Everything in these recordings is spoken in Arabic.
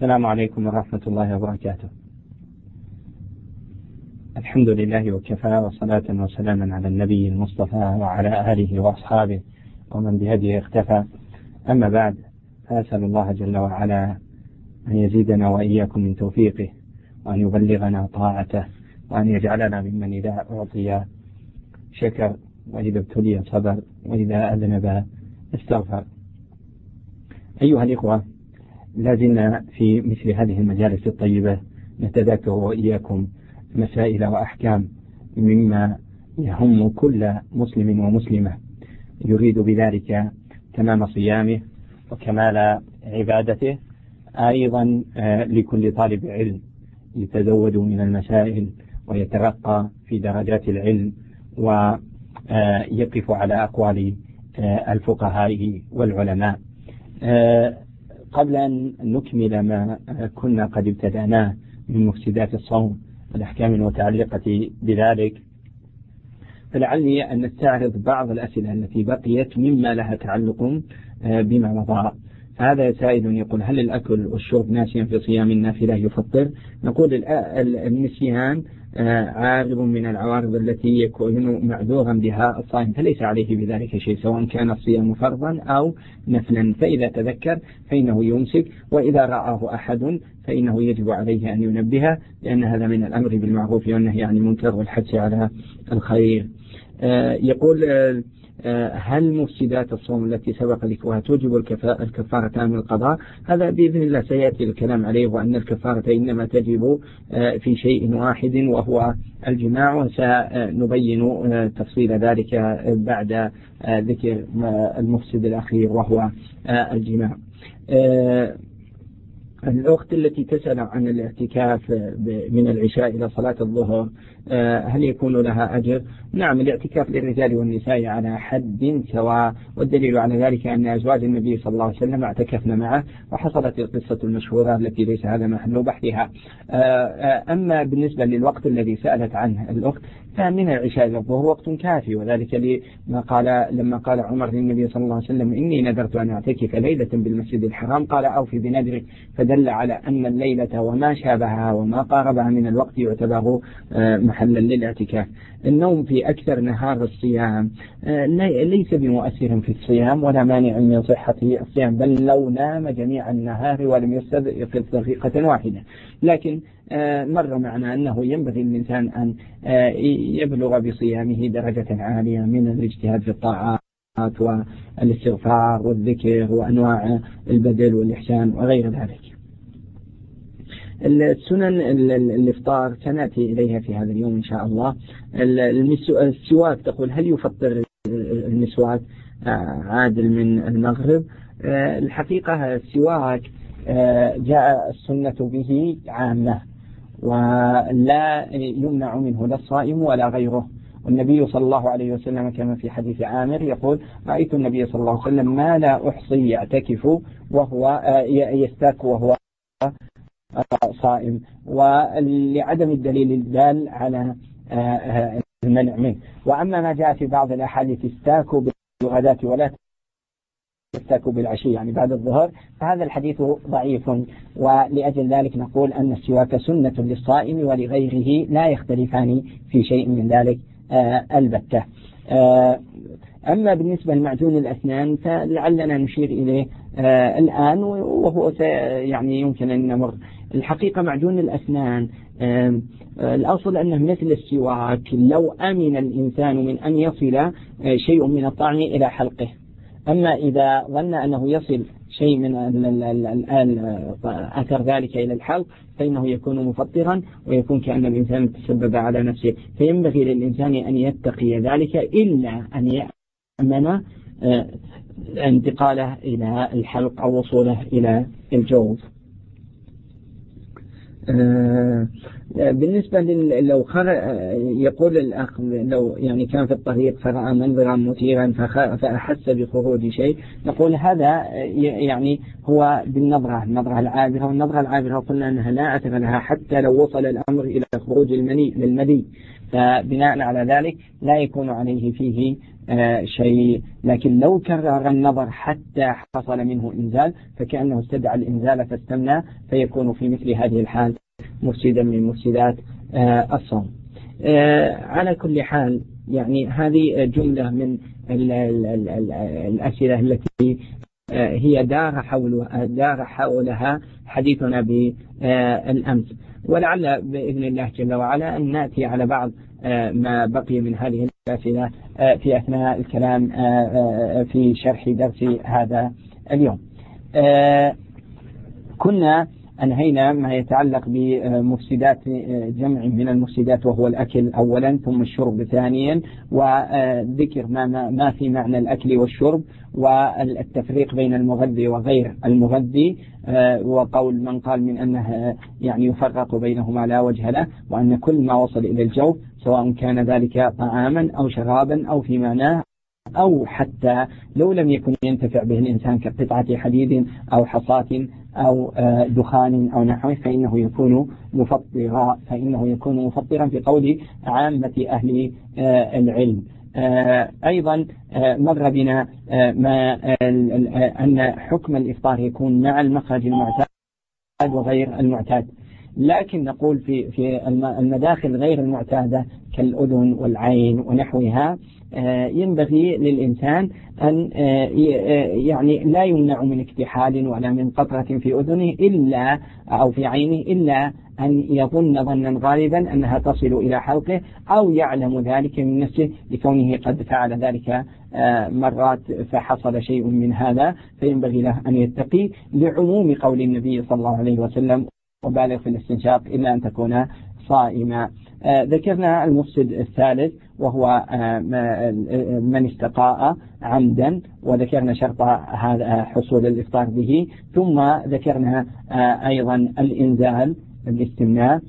السلام عليكم ورحمة الله وبركاته. الحمد لله وكفى وصلاة وسلاما على النبي المصطفى وعلى آله وأصحابه ومن بهديه اختفى. أما بعد فأسأل الله جل وعلا أن يزيدنا وإياكم من توفيقه وأن يبلغنا طاعته وأن يجعلنا ممن إذا أعطي شكر وإذا ابتلي صبر وإذا أذنب استغفر. أيها الإخوة لازلنا في مثل هذه المجالس الطيبة نتذاكر وإياكم مسائل وأحكام مما يهم كل مسلم ومسلمة. يريد بذلك تمام صيامه وكمال عبادته أيضا آه، لكل طالب علم يتزود من المسائل ويترقى في درجات العلم ويقف على أقوال آه، الفقهاء والعلماء. آه، قبل أن نكمل ما كنا قد ابتدأناه من مفسدات الصوم والأحكام المتعلقة بذلك فلعلي أن نستعرض بعض الأسئلة التي بقيت مما لها تعلق آه، بما مضى هذا سائل يقول هل الأكل والشرب ناسيا في صيام النافلة يفطر؟ نقول النسيان آه، عارض من العوارض التي يكون معذورا بها الصائم فليس عليه بذلك شيء سواء كان الصيام فرضا أو نفلا. فإذا تذكر فإنه يمسك وإذا رآه أحد فإنه يجب عليه أن ينبهه لأن هذا من الأمر بالمعروف والنهي عن المنكر والحث على الخير. آه، يقول آه، آه، هل مفسدات الصوم التي سبق ذكرها توجب الكفارة من القضاء هذا بإذن الله سيأتي الكلام عليه وأن الكفارة إنما تجب آه، في شيء واحد وهو الجماع وسنبين آه، تفصيل ذلك بعد ذكر المفسد الأخير وهو الجماع الأخت التي تسأل عن الاعتكاف من العشاء إلى صلاة الظهر آه، هل يكون لها أجر؟ نعم الاعتكاف للرجال والنساء على حد سواء والدليل على ذلك أن أزواج النبي صلى الله عليه وسلم اعتكفن معه وحصلت القصة المشهورة التي ليس هذا محل بحثها. آه، آه، أما بالنسبة للوقت الذي سألت عنه الأخت فمن العشاء إلى الظهر وقت كافي وذلك لما قال لما قال عمر للنبي صلى الله عليه وسلم إني نذرت أن أعتكف ليلة بالمسجد الحرام. قال أوفي بنذرك. فدل على أن الليلة وما شابهها وما قاربها من الوقت يعتبر محلا للاعتكاف. النوم في أكثر نهار الصيام. آه، ليس بمؤثر في الصيام ولا مانع من صحة الصيام بل لو نام جميع النهار ولم يستيقظ دقيقة واحدة. لكن آه، مر معنا أنه ينبغي للإنسان أن آه، يبلغ بصيامه درجة عالية من الاجتهاد في الطاعات والإستغفار والذكر وأنواع البدل والإحسان وغير ذلك. السنن الإفطار سنأتي إليها في هذا اليوم إن شاء الله. السواك تقول هل يفطر المسواك؟ آه، عادل من المغرب. آه، الحقيقة السواك آه، جاء السنة به عامة ولا يمنع منه لا الصائم ولا غيره. والنبي صلى الله عليه وسلم كما في حديث عامر يقول رأيت النبي صلى الله عليه وسلم ما لا أحصي يعتكف وهو يستاك وهو صائم ولعدم الدليل الدال على آه، آه، المنع منه. وأما ما جاء في بعض الأحاديث استاكوا بالغداة ولا استاكوا بالعشي يعني بعد الظهر فهذا الحديث ضعيف. ولأجل ذلك نقول أن السواك سنة للصائم ولغيره لا يختلفان في شيء من ذلك آه، البتة. أما بالنسبة لمعجون الأسنان فلعلنا نشير إليه الآن وهو يعني يمكن أن نمر. الحقيقة معجون الأسنان. الأصل أنه مثل السواك لو أمن الإنسان من أن يصل آه، شيء من الطعم إلى حلقه. أما إذا ظن أنه يصل شيء من آه، أثر ذلك إلى الحلق فإنه يكون مفطرا ويكون كأن الإنسان تسبب على نفسه. فينبغي للإنسان أن يتقي ذلك إلا أن يأمن آه، انتقاله إلى الحلق أو وصوله إلى الجوف آه، بالنسبة لو يقول الأخ لو يعني كان في الطريق فرأى منظرا مثيرا فأحس بخروج شيء نقول هذا يعني هو بالنظرة النظرة العابرة والنظرة العابرة قلنا أنها لا أثر لها حتى لو وصل الأمر إلى خروج المني للمني فبناء على ذلك لا يكون عليه فيه آه، شيء. لكن لو كرر النظر حتى حصل منه إنزال فكأنه استدعى الإنزال فاستمنى فيكون في مثل هذه الحال مفسدا من مفسدات آه، الصوم. آه، على كل حال يعني هذه جملة من الأسئلة التي هي دار حول دار حولها حديثنا بالأمس. ولعل بإذن الله جل وعلا أن نأتي على بعض آه، ما بقي من هذه الأسئلة آه، في أثناء الكلام آه، في شرح درس هذا اليوم. كنا أنهينا ما يتعلق بمفسدات جمع من المفسدات وهو الأكل أولا ثم الشرب ثانيا وذكر ما, ما في معنى الأكل والشرب والتفريق بين المغذي وغير المغذي وقول من قال من أنه يعني يفرق بينهما لا وجه له وأن كل ما وصل إلى الجوف سواء كان ذلك طعاما أو شرابا أو في معناه أو حتى لو لم يكن ينتفع به الإنسان كقطعة حديد أو حصاة أو آه، دخان أو نحوه فإنه يكون مفطرا فإنه يكون مفطرا في قول عامة أهل آه، العلم. آه، أيضا مر بنا ما أن حكم الإفطار يكون مع المخرج المعتاد وغير المعتاد. لكن نقول في في المداخل غير المعتادة كالأذن والعين ونحوها ينبغي للإنسان أن آه، آه، يعني لا يمنع من اكتحال ولا من قطرة في أذنه إلا أو في عينه إلا أن يظن ظنا غالبا أنها تصل إلى حلقه أو يعلم ذلك من نفسه لكونه قد فعل ذلك مرات فحصل شيء من هذا فينبغي له أن يتقي لعموم قول النبي صلى الله عليه وسلم وبالغ في الاستنشاق إلا أن تكون صائما. آه، ذكرنا المفسد الثالث وهو آه، من استقاء عمدا وذكرنا شرط هذا حصول الإفطار به. ثم ذكرنا آه، أيضا الإنزال الاستمناء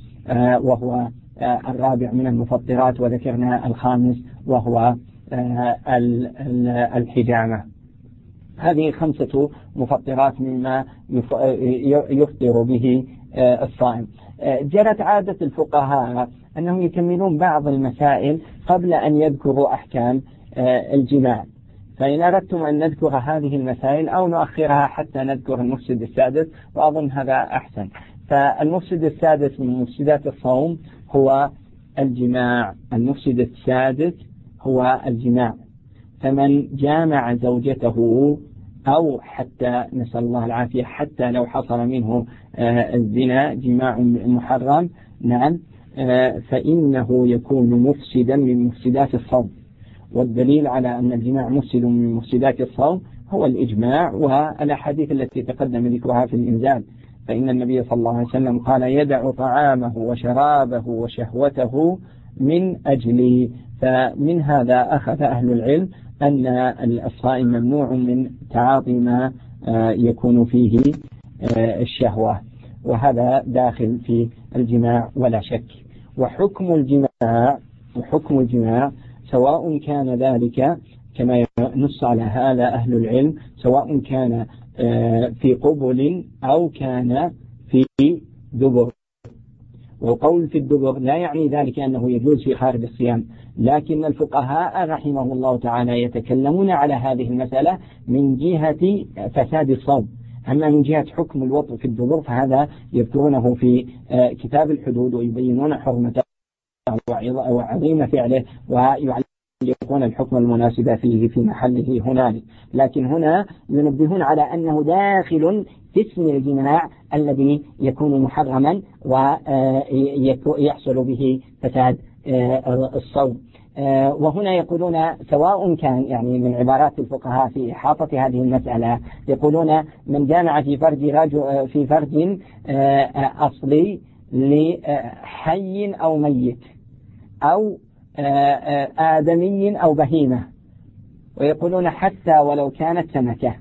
وهو الرابع من المفطرات وذكرنا الخامس وهو الحجامة. هذه خمسة مفطرات مما يفطر به الصائم. جرت عادة الفقهاء أنهم يكملون بعض المسائل قبل أن يذكروا أحكام آه، الجماع. فإن أردتم أن نذكر هذه المسائل أو نؤخرها حتى نذكر المفسد السادس وأظن هذا أحسن. فالمفسد السادس من مفسدات الصوم هو الجماع. المفسد السادس هو الجماع. فمن جامع زوجته أو حتى نسأل الله العافية حتى لو حصل منه آه، الزنا جماع محرم نعم فإنه يكون مفسدا من مفسدات الصوم. والدليل على أن الجماع مفسد من مفسدات الصوم هو الإجماع والأحاديث التي تقدم ذكرها في الإنزال. فإن النبي صلى الله عليه وسلم قال يدع طعامه وشرابه وشهوته من أجلي. فمن هذا أخذ أهل العلم أن الصائم ممنوع من تعاطي ما آه، يكون فيه آه، الشهوة. وهذا داخل في الجماع ولا شك. وحكم الجماع وحكم الجماع سواء كان ذلك كما نص على هذا أهل العلم سواء كان آه، في قبل أو كان في دبر. والقول في الدبر لا يعني ذلك أنه يجوز في خارج الصيام لكن الفقهاء رحمهم الله تعالى يتكلمون على هذه المسألة من جهة فساد الصوم. أما من جهة حكم الوطء في الدبر؟ فهذا يذكرونه في آه، كتاب الحدود ويبينون حرمته وعظيم فعله ويعلقون الحكم المناسب فيه في محله هنالك. لكن هنا ينبهون على أنه داخل في اسم الجماع الذي يكون محرما ويحصل به فساد آه، الصوم. آه، وهنا يقولون سواء كان يعني من عبارات الفقهاء في إحاطة هذه المسألة يقولون من جامع في فرج رجل في فرج آه، أصلي لحي أو ميت أو آدمي أو بهيمة. ويقولون حتى ولو كانت سمكة.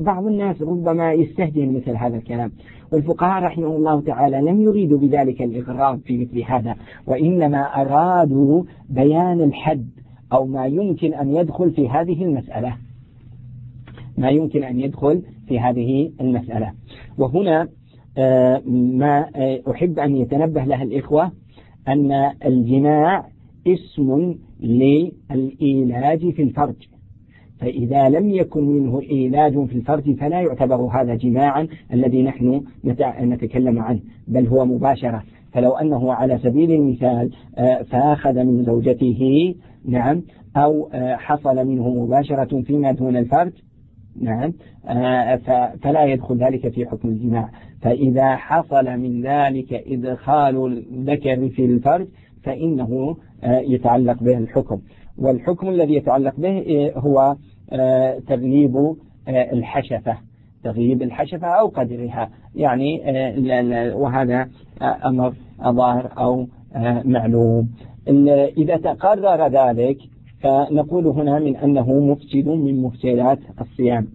بعض الناس ربما يستهجن مثل هذا الكلام. والفقهاء رحمهم الله تعالى لم يريدوا بذلك الإغراب في مثل هذا وإنما أرادوا بيان الحد أو ما يمكن أن يدخل في هذه المسألة. ما يمكن أن يدخل في هذه المسألة. وهنا آه، ما آه، أحب أن يتنبه لها الإخوة أن الجماع اسم للإيلاج في الفرج. فإذا لم يكن منه إيلاج في الفرج فلا يعتبر هذا جماعا الذي نحن نتكلم عنه بل هو مباشرة. فلو أنه على سبيل المثال آه، فأخذ من زوجته نعم أو آه، حصل منه مباشرة فيما دون الفرج نعم آه، فلا يدخل ذلك في حكم الجماع. فإذا حصل من ذلك إدخال الذكر في الفرج فإنه يتعلق به الحكم والحكم الذي يتعلق به هو تغييب الحشفة تغييب الحشفة أو قدرها. يعني وهذا أمر ظاهر أو معلوم. إذا تقرر ذلك فنقول هنا من أنه مفسد من مفسدات الصيام.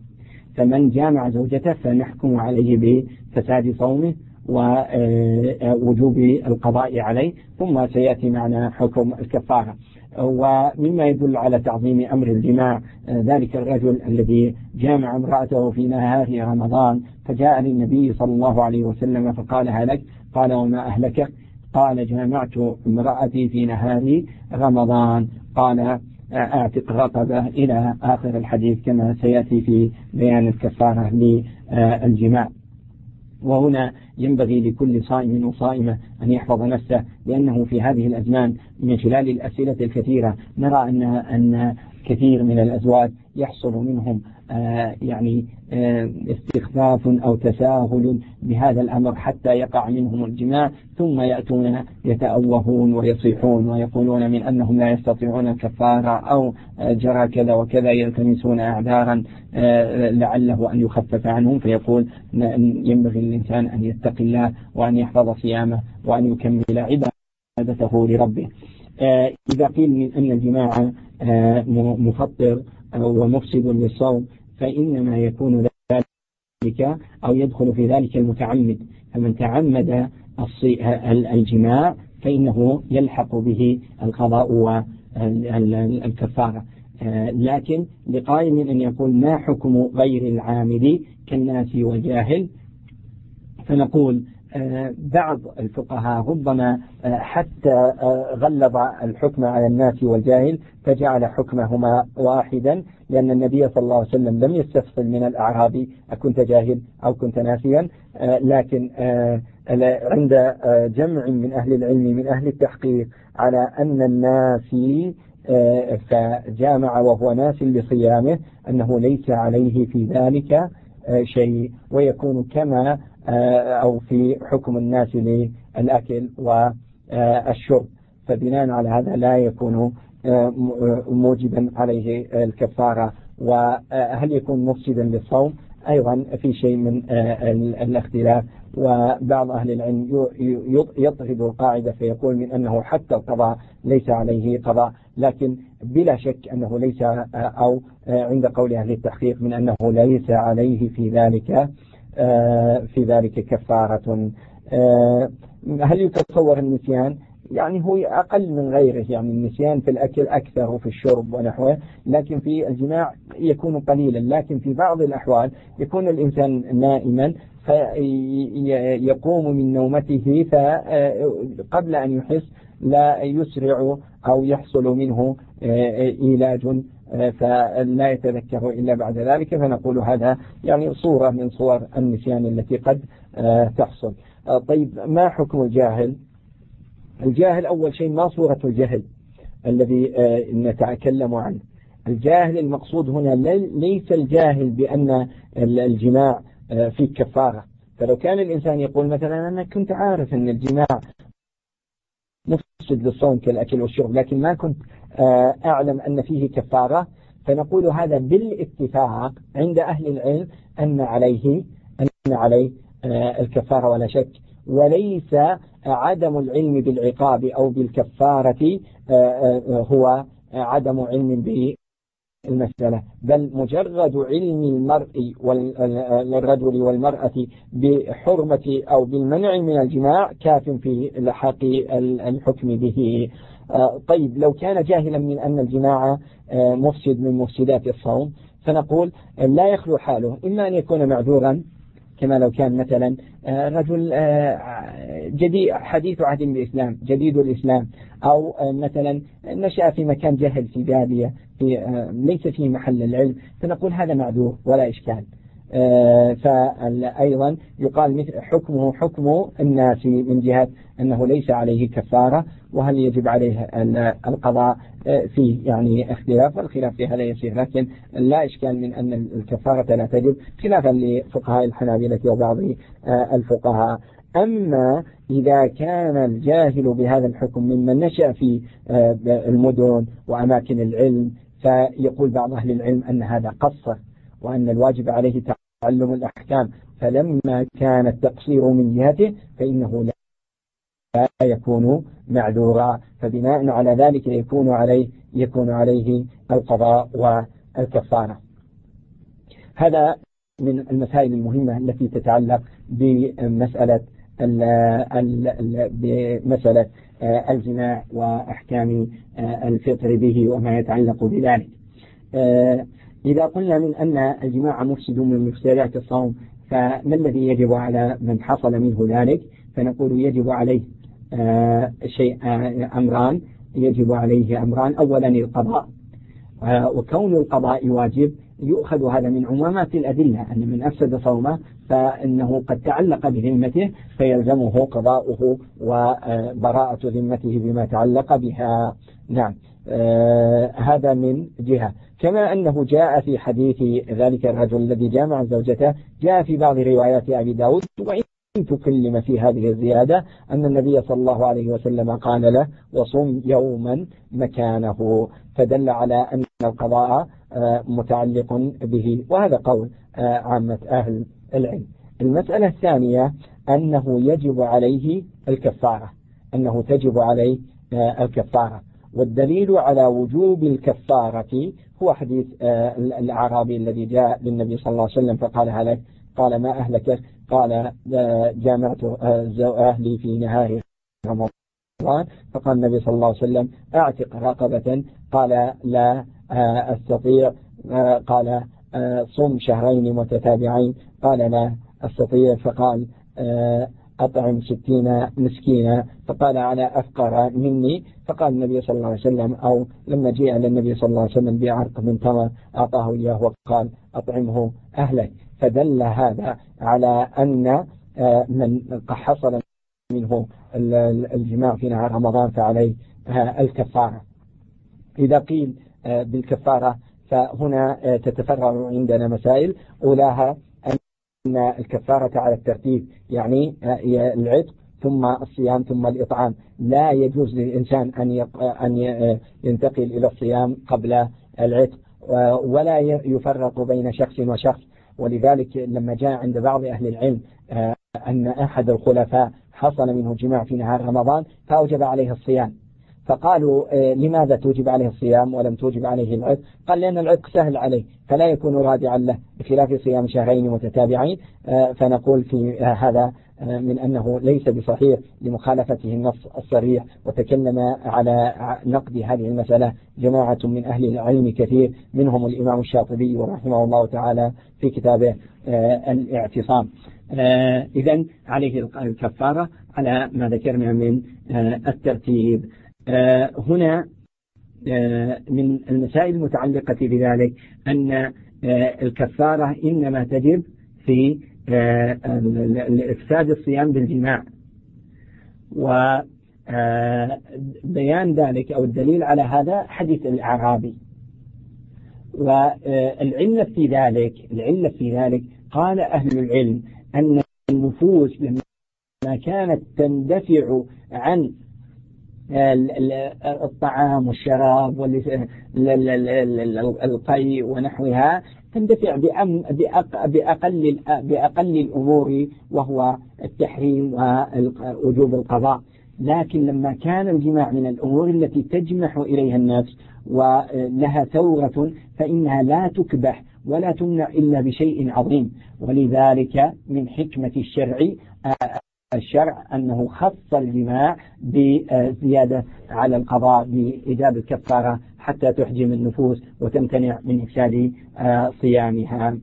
فمن جامع زوجته فنحكم عليه بفساد صومه ووجوب القضاء عليه ثم سيأتي معنا حكم الكفارة. ومما يدل على تعظيم أمر الجماع ذلك الرجل الذي جامع امرأته في نهار رمضان فجاء للنبي صلى الله عليه وسلم فقال هلك؟ قال وما أهلكك قال جامعت امرأتي في نهار رمضان. قال أعتق رقبة إلى آخر الحديث كما سيأتي في بيان الكفارة للجماع. وهنا ينبغي لكل صائم وصائمة أن يحفظ نفسه لأنه في هذه الأزمان من خلال الأسئلة الكثيرة نرى أن أن كثير من الأزواج يحصل منهم آه، يعني آه، استخفاف أو تساهل بهذا الأمر حتى يقع منهم الجماع ثم يأتون يتأوهون ويصيحون ويقولون من أنهم لا يستطيعون الكفارة أو آه، جرى كذا وكذا يلتمسون أعذارا لعله أن يخفف عنهم فيقول ينبغي الإنسان أن يتقي الله وأن يحفظ صيامه وأن يكمل عبادته لربه. إذا قيل من أن الجماع مفطر ومفسد للصوم فإنما يكون ذلك أو يدخل في ذلك المتعمد. فمن تعمد الجماع فإنه يلحق به القضاء والكفارة لكن لقائم أن يقول ما حكم غير العامد كالناس والجاهل فنقول بعض الفقهاء ربما آه، حتى آه، غلظ الحكم على الناس والجاهل فجعل حكمهما واحدا لأن النبي صلى الله عليه وسلم لم يستفصل من الأعرابي أكنت جاهل أو كنت ناسيا آه، لكن عند جمع من أهل العلم من أهل التحقيق على أن الناسي فجامع وهو ناس لصيامه أنه ليس عليه في ذلك شيء ويكون كما أو في حكم الناس للأكل والشرب. فبناء على هذا لا يكون آه، موجبا عليه الكفارة. وهل يكون مفسدا للصوم؟ أيضا في شيء من آه، الاختلاف. وبعض أهل العلم يطرد القاعدة فيقول من أنه حتى القضاء ليس عليه قضاء. لكن بلا شك أنه ليس أو عند قول أهل التحقيق من أنه ليس عليه في ذلك آه، في ذلك كفارة. آه، هل يتصور النسيان؟ يعني هو أقل من غيره يعني النسيان في الأكل أكثر وفي الشرب ونحوه لكن في الجماع يكون قليلا لكن في بعض الأحوال يكون الإنسان نائما فيقوم من نومته فقبل أن يحس لا يسرع أو يحصل منه إيلاج. فلا يتذكر إلا بعد ذلك فنقول هذا يعني صورة من صور النسيان التي قد آه، تحصل. آه، طيب ما حكم الجاهل؟ الجاهل أول شيء ما صورة الجهل الذي آه، نتكلم عنه. الجاهل المقصود هنا ليس الجاهل بأن الجماع في كفارة. فلو كان الإنسان يقول مثلا أنا كنت عارف أن الجماع مفسد للصوم كالأكل والشرب لكن ما كنت آه، أعلم أن فيه كفارة فنقول هذا بالاتفاق عند أهل العلم أن عليه أن عليه آه، الكفارة ولا شك. وليس عدم العلم بالعقاب أو بالكفارة آه، هو عدم علم المسألة. بل مجرد علم المرء والرجل والمرأة بحرمة أو بالمنع من الجماع كاف في لحق الحكم به. آه، طيب لو كان جاهلا من أن الجماع آه، مفسد من مفسدات الصوم فنقول لا يخلو حاله. إما أن يكون معذورا كما لو كان مثلا آه، رجل آه، جديد حديث عهد بالإسلام جديد الإسلام أو آه، مثلا نشأ في مكان جهل في بادية في ليس في محل العلم فنقول هذا معذور ولا إشكال. فأيضا يقال مثل حكمه حكم الناس من جهة أنه ليس عليه كفارة وهل يجب عليه القضاء فيه يعني اختلاف؟ والخلاف في هذا يسير لكن لا إشكال من أن الكفارة لا تجب خلافا لفقهاء الحنابلة وبعض الفقهاء. أما إذا كان الجاهل بهذا الحكم ممن نشأ في المدن وأماكن العلم فيقول بعض أهل العلم أن هذا قصر وأن الواجب عليه تعلم الأحكام. فلما كان التقصير من جهته فإنه لا يكون معذورا. فبناء على ذلك يكون عليه يكون عليه القضاء والكفارة هذا من المسائل المهمة التي تتعلق بمسألة بمسألة الجماع وأحكام الفطر به وما يتعلق بذلك. إذا قلنا من أن الجماع مفسد من مفسدات الصوم فما الذي يجب على من حصل منه ذلك؟ فنقول يجب عليه آه، شيء آه، أمران يجب عليه أمران. أولا القضاء. آه، وكون القضاء واجب يؤخذ هذا من عمومات الأدلة أن من أفسد صومه فإنه قد تعلق بذمته فيلزمه قضاؤه وبراءة ذمته بما تعلق بها. نعم. آه هذا من جهة. كما أنه جاء في حديث ذلك الرجل الذي جامع زوجته جاء في بعض روايات أبي داود وإن تكلم في هذه الزيادة أن النبي صلى الله عليه وسلم قال له وصم يوما مكانه فدل على أن القضاء آه، متعلق به وهذا قول آه، عامة أهل العلم. المسألة الثانية أنه يجب عليه الكفارة أنه تجب عليه آه، الكفارة. والدليل على وجوب الكفارة هو حديث الأعرابي الذي جاء للنبي صلى الله عليه وسلم فقال هلك قال ما أهلكك؟ قال جامعت أهلي في نهار رمضان. فقال النبي صلى الله عليه وسلم أعتق رقبة. قال لا أستطيع. قال صم شهرين متتابعين. قال لا أستطيع. فقال أطعم ستين مسكينا. فقال على أفقر مني. فقال النبي صلى الله عليه وسلم أو لما جاء للنبي صلى الله عليه وسلم بعرق من تمر أعطاه إياه وقال أطعمه أهلك. فدل هذا على أن آه، من حصل منه الجماع في نهار رمضان فعليه آه، الكفارة. إذا قيل آه، بالكفارة فهنا تتفرع عندنا مسائل. أولاها أن الكفارة على الترتيب يعني العتق ثم الصيام ثم الإطعام. لا يجوز للإنسان أن أن ينتقل إلى الصيام قبل العتق ولا يفرق بين شخص وشخص. ولذلك لما جاء عند بعض أهل العلم آه، أن أحد الخلفاء حصل منه جماع في نهار رمضان فأوجب عليه الصيام. فقالوا آه، لماذا توجب عليه الصيام ولم توجب عليه العتق قال لأن العتق سهل عليه فلا يكون رادعا له بخلاف صيام شهرين متتابعين. آه، فنقول في هذا من أنه ليس بصحيح لمخالفته النص الصريح وتكلم على نقد هذه المسألة جماعة من أهل العلم كثير منهم الإمام الشاطبي رحمه الله تعالى في كتابه آه، الاعتصام. آه، إذا عليه الكفارة على ما ذكرنا من آه، الترتيب. هنا من المسائل المتعلقة بذلك أن الكفارة إنما تجب في إفساد الصيام بالجماع. وبيان ذلك أو الدليل على هذا حديث الأعرابي. والعلة في ذلك العلة في ذلك قال أهل العلم أن النفوس لما كانت تندفع عن الطعام والشراب والقي ونحوها تندفع بأقل بأقل الأمور وهو التحريم ووجوب القضاء. لكن لما كان الجماع من الأمور التي تجمح إليها النفس ولها ثورة فإنها لا تكبح ولا تمنع إلا بشيء عظيم. ولذلك من حكمة الشرع الشرع أنه خص الجماع بزيادة على القضاء بإيجاب الكفارة حتى تحجم النفوس وتمتنع من إفساد صيامها.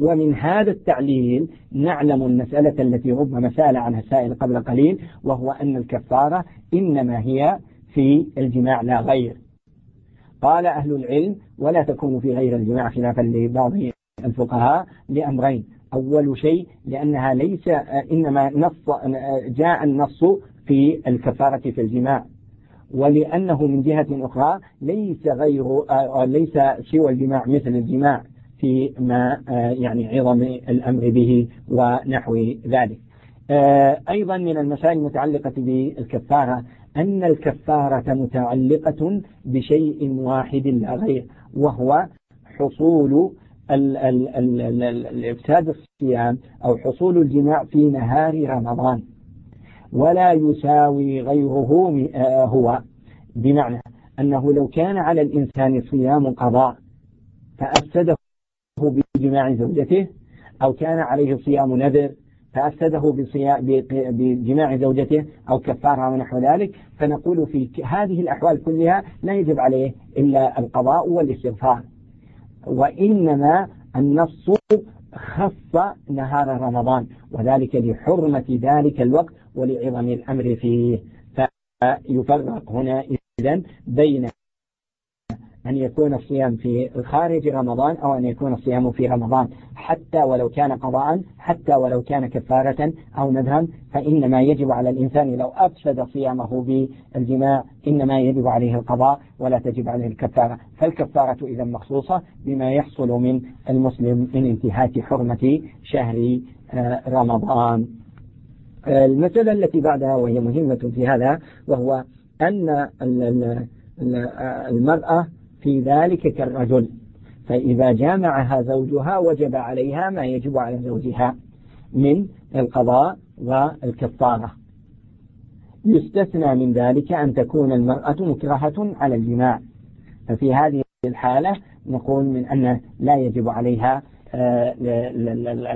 ومن هذا التعليل نعلم المسألة التي ربما سأل عنها السائل قبل قليل وهو أن الكفارة إنما هي في الجماع لا غير. قال أهل العلم ولا تكون في غير الجماع خلافا لبعض الفقهاء لأمرين. أول شيء لأنها ليس إنما نص جاء النص في الكفارة في الجماع. ولأنه من جهة أخرى ليس غير ليس سوى الجماع مثل الجماع في ما يعني عظم الأمر به ونحو ذلك. أيضا من المسائل المتعلقة بالكفارة أن الكفارة متعلقة بشيء واحد لا غير وهو حصول الإفساد الصيام أو حصول الجماع في نهار رمضان. ولا يساوي غيره هو. بمعنى أنه لو كان على الإنسان صيام قضاء فأفسده بجماع زوجته أو كان عليه صيام نذر فأفسده بجماع زوجته أو كفارة ونحو ذلك فنقول في هذه الأحوال كلها لا يجب عليه إلا القضاء والاستغفار. وإنما النص خص نهار رمضان وذلك لحرمة ذلك الوقت ولعظم الأمر فيه. فيفرق هنا إذن بين أن يكون الصيام في خارج رمضان أو أن يكون الصيام في رمضان. حتى ولو كان قضاء حتى ولو كان كفارة أو نذرا فإنما يجب على الإنسان لو أفسد صيامه بالجماع إنما يجب عليه القضاء ولا تجب عليه الكفارة. فالكفارة إذا مخصوصة بما يحصل من المسلم من انتهاك حرمة شهر آه، رمضان. المسألة التي بعدها وهي مهمة في هذا وهو أن المرأة في ذلك كالرجل. فإذا جامعها زوجها وجب عليها ما يجب على زوجها من القضاء والكفارة. يستثنى من ذلك أن تكون المرأة مكرهة على الجماع. ففي هذه الحالة نقول من أن لا يجب عليها آه،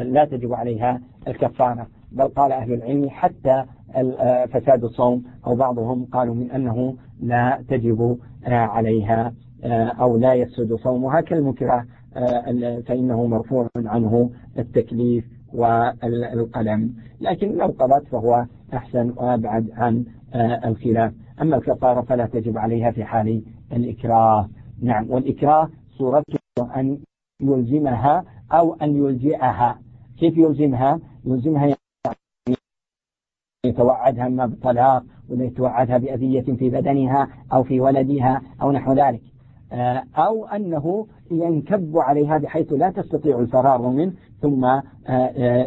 لا تجب عليها الكفارة. بل قال أهل العلم حتى آه، فساد الصوم أو بعضهم قالوا من أنه لا تجب آه، عليها آه، أو لا يفسد صومها كالمكره فإنه مرفوع عنه التكليف والقلم. لكن لو قضت فهو أحسن وأبعد عن الخلاف. أما الكفارة فلا تجب عليها في حال الإكراه. نعم والإكراه صورته أن يلزمها أو أن يلجئها. كيف يلزمها؟ يلزمها يتوعدها ما بالطلاق ولا يتوعدها بأذية في بدنها أو في ولدها أو نحو ذلك. آه، أو أنه ينكب عليها بحيث لا تستطيع الفرار منه ثم آه، آه،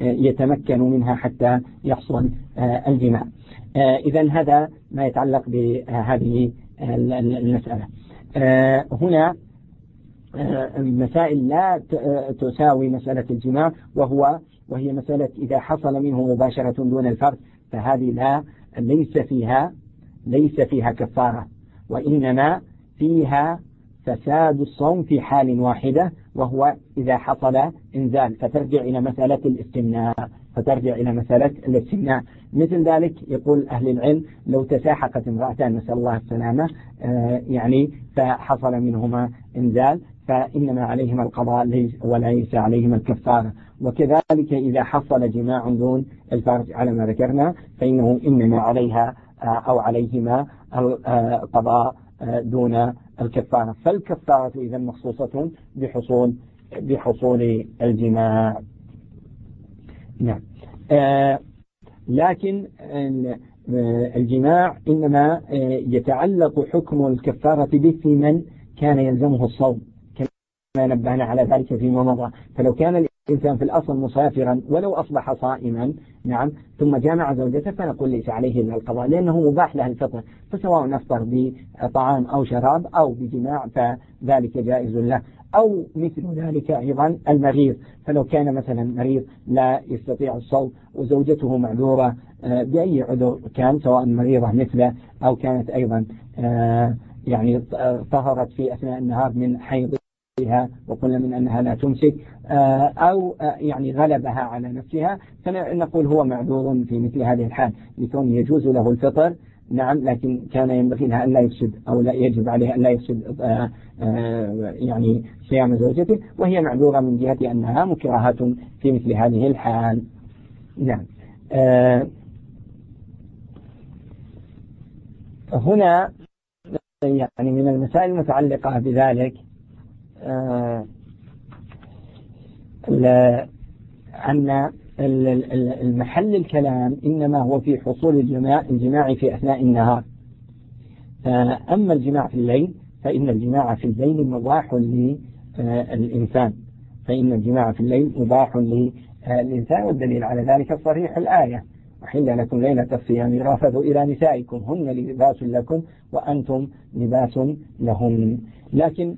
يتمكن منها حتى يحصل الجماع. إذا هذا ما يتعلق بهذه المسألة. هنا مسائل لا تساوي مسألة الجماع وهو وهي مسألة إذا حصل منه مباشرة دون الفرد فهذه لا ليس فيها ليس فيها كفارة وإنما فيها فساد الصوم في حال واحدة وهو إذا حصل إنزال. فترجع إلى مسألة الاستمناء فترجع إلى مسألة الاستمناء. مثل ذلك يقول أهل العلم لو تساحقت امرأتان نسأل الله السلامة آه يعني فحصل منهما إنزال فإنما عليهما القضاء وليس عليهما الكفارة. وكذلك إذا حصل جماع دون الفرج على ما ذكرنا فإنه إنما عليها آه، أو عليهما القضاء آه، دون الكفارة. فالكفارة إذا مخصوصة بحصول بحصول الجماع. نعم. آه، لكن الجماع إنما يتعلق حكم الكفارة به في من كان يلزمه الصوم كما نبهنا على ذلك فيما مضى. فلو كان الإنسان في الأصل مسافرا ولو أصبح صائما نعم ثم جامع زوجته فنقول ليس عليه إلا القضاء لأنه مباح له الفطر فسواء نفطر بطعام أو شراب أو بجماع فذلك جائز له. أو مثل ذلك أيضا المريض فلو كان مثلا مريض لا يستطيع الصوم وزوجته معذورة آه، بأي عذر كان سواء مريضة مثله أو كانت أيضا آه، يعني طهرت في أثناء النهار من حيض بها وقلنا من أنها لا تمسك آه، أو آه، يعني غلبها على نفسها فنقول هو معذور في مثل هذه الحال لكون يجوز له الفطر نعم لكن كان ينبغي لها أن لا يفسد أو لا يجب عليها أن لا يفسد آه، يعني صيام زوجته وهي معذورة من جهة أنها مكرهة في مثل هذه الحال. نعم هنا يعني من المسائل المتعلقة بذلك أن المحل الكلام إنما هو في حصول الجماع الجماع في أثناء النهار. أما الجماع في الليل فإن الجماع في الليل مباح للإنسان. فإن الجماع في الليل مباح للإنسان والدليل على ذلك صريح الآية. أحل لكم ليلة الصيام رافضوا إلى نسائكم. هن لباس لكم وأنتم لباس لهم لكن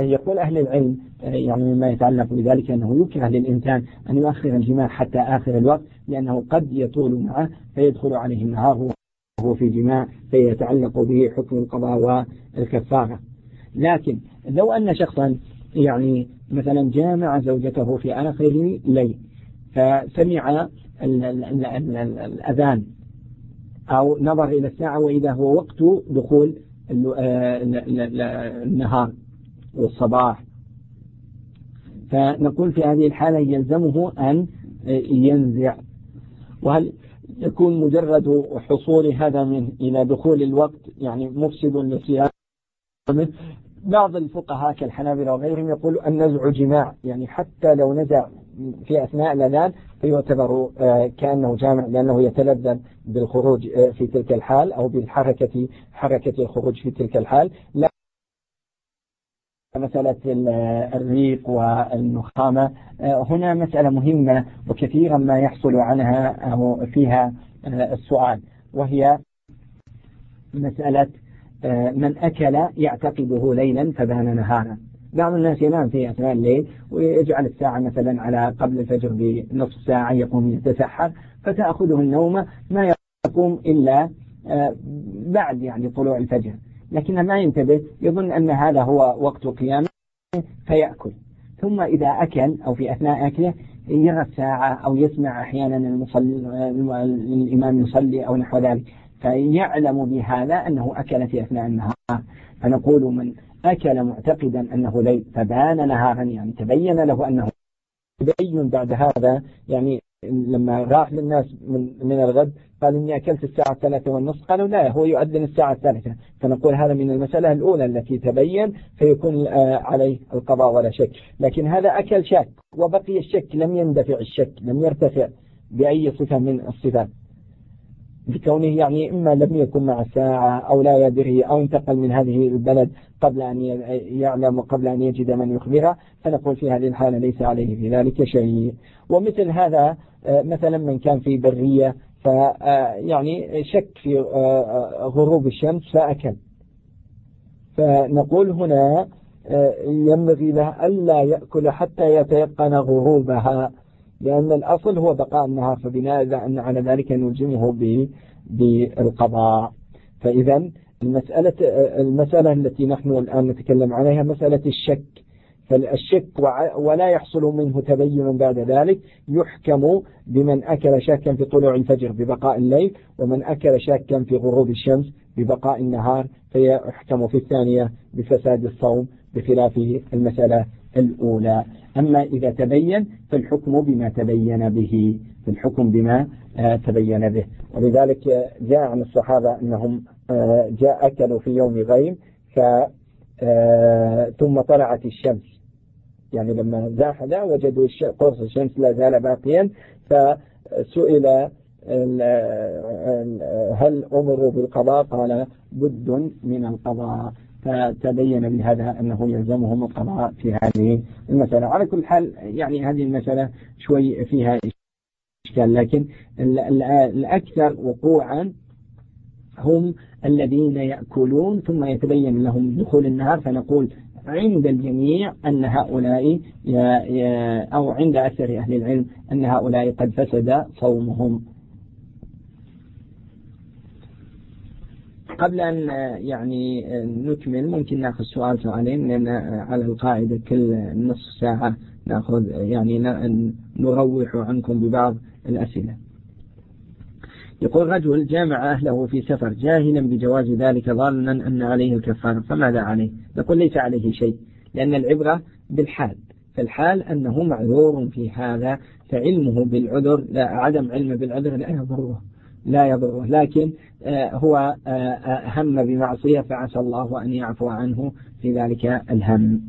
يقول أهل العلم يعني مما يتعلق بذلك أنه يكره للإنسان أن يؤخر الجماع حتى آخر الوقت لأنه قد يطول معه فيدخل عليه النهار وهو في جماع فيتعلق به حكم القضاء والكفارة. لكن لو أن شخصا يعني مثلا جامع زوجته في آخر الليل فسمع الأذان أو نظر إلى الساعة وإذا هو وقت دخول النهار والصباح. فنقول في هذه الحالة يلزمه أن ينزع. وهل يكون مجرد حصول هذا من إلى دخول الوقت يعني مفسد لصيامه بعض الفقهاء كالحنابلة وغيرهم يقول النزع جماع يعني حتى لو نزع في أثناء الأذان فيعتبر آه، كأنه جامع لأنه يتلذذ بالخروج آه، في تلك الحال أو بالحركة حركة الخروج في تلك الحال. لا مسألة الريق والنخامة آه، هنا مسألة مهمة وكثيرا ما يحصل عنها أو فيها السؤال وهي مسألة من أكل يعتقده ليلا فبان نهارا. بعض الناس ينام في أثناء الليل ويجعل الساعة مثلا على قبل الفجر بنصف ساعة يقوم يتسحر فتأخذه النوم ما يقوم إلا آه، بعد يعني طلوع الفجر. لكنه ما ينتبه يظن أن هذا هو وقت قيامه فيأكل. ثم إذا أكل أو في أثناء أكله يرى الساعة أو يسمع أحيانا الإمام يصلي أو نحو ذلك فيعلم بهذا أنه أكل في أثناء النهار. فنقول من أكل معتقدا أنه ليل فبان نهارا يعني تبين له أنه تبين بعد هذا يعني لما راح للناس من, من الغد قال إني أكلت الساعة الثالثة والنصف قالوا لا هو يؤذن الساعة الثالثة فنقول هذا من المسألة الأولى التي تبين فيكون آه، عليه القضاء ولا شك. لكن هذا أكل شك وبقي الشك لم يندفع الشك لم يرتفع بأي صفة من الصفات. بكونه يعني إما لم يكن مع الساعة أو لا يدري أو انتقل من هذه البلد قبل أن يعلم وقبل أن يجد من يخبره فنقول في هذه الحالة ليس عليه في ذلك شيء. ومثل هذا آه، مثلا من كان في برية آه، شك في آه، غروب الشمس فأكل. فنقول هنا ينبغي له ألا يأكل حتى يتيقن غروبها. لأن الأصل هو بقاء النهار فبناء على ذلك نلزمه بالقضاء. فإذا المسألة المسألة التي نحن الآن نتكلم عليها مسألة الشك. فالشك ولا يحصل منه تبين بعد ذلك. يحكم بمن أكل شاكا في طلوع الفجر ببقاء الليل ومن أكل شاكا في غروب الشمس ببقاء النهار فيحكم في الثانية بفساد الصوم بخلاف المسألة الأولى. أما إذا تبين فالحكم بما تبين به الحكم بما آه، تبين به. ولذلك جاء عن الصحابة أنهم آه، جاء أكلوا في يوم غيم ف آه، ثم طلعت الشمس. يعني لما زاح وجدوا قرص الشمس لا زال باقيا فسئل هل أمروا بالقضاء؟ قال بد من القضاء. فتبين بهذا أنه يلزمهم القضاء في هذه المسألة. على كل حال يعني هذه المسألة شوي فيها إشكال لكن الأكثر وقوعا هم الذين يأكلون ثم يتبين لهم دخول النهار فنقول عند الجميع أن هؤلاء أو عند أكثر أهل العلم أن هؤلاء قد فسد صومهم. قبل أن يعني نكمل ممكن ناخذ سؤال سؤالين لأن على القاعدة كل نصف ساعة ناخذ يعني نروح عنكم ببعض الأسئلة. يقول رجل جامع أهله في سفر جاهلا بجواز ذلك ظانا أن عليه الكفارة فماذا عليه؟ نقول ليس عليه شيء لأن العبرة بالحال فالحال أنه معذور في هذا فعلمه بالعذر لا عدم علمه بالعذر لا يضره. لا يضره. لكن آه، هو آه، آه، هم بمعصية فعسى الله أن يعفو عنه في ذلك الهم.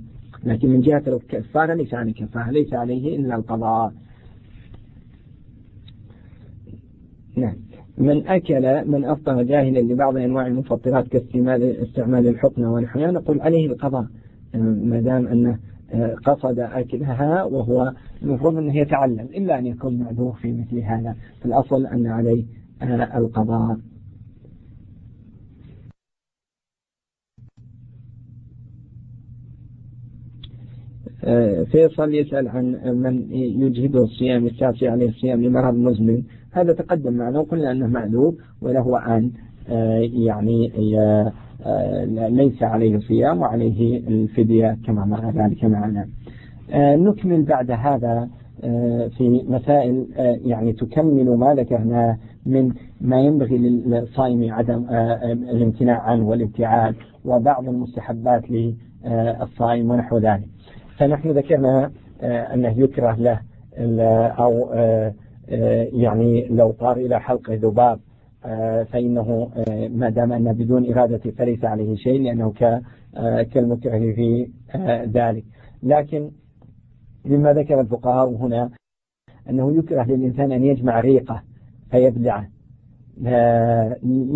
لكن من جهة الكفارة ليس عليه كفارة ليس عليه إلا القضاء. نعم. من أكل من أفطر جاهلا لبعض أنواع المفطرات كاستعمال استعمال الحقنة ونحوها نقول عليه القضاء. ما دام أنه قصد أكلها وهو المفروض أنه يتعلم إلا أن يكون معذور في مثل هذا. فالأصل أن عليه القضاء. فيصل يسأل عن من يجهده الصيام يستعصي عليه الصيام لمرض مزمن هذا تقدم معنا وقلنا أنه معذور وله أن يعني ليس عليه صيام وعليه الفدية كما مر ذلك معنا. نكمل بعد هذا في مسائل يعني تكمل ما ذكرناه من ما ينبغي للصائم عدم الامتناع عنه والابتعاد وبعض المستحبات للصائم ونحو ذلك. فنحن ذكرنا أنه يكره له أو يعني لو طار إلى حلق ذباب فإنه ما دام أنه بدون إرادة فليس عليه شيء لأنه كالمكره في ذلك. لكن مما ذكر الفقهاء هنا أنه يكره للإنسان أن يجمع ريقة فيبلعه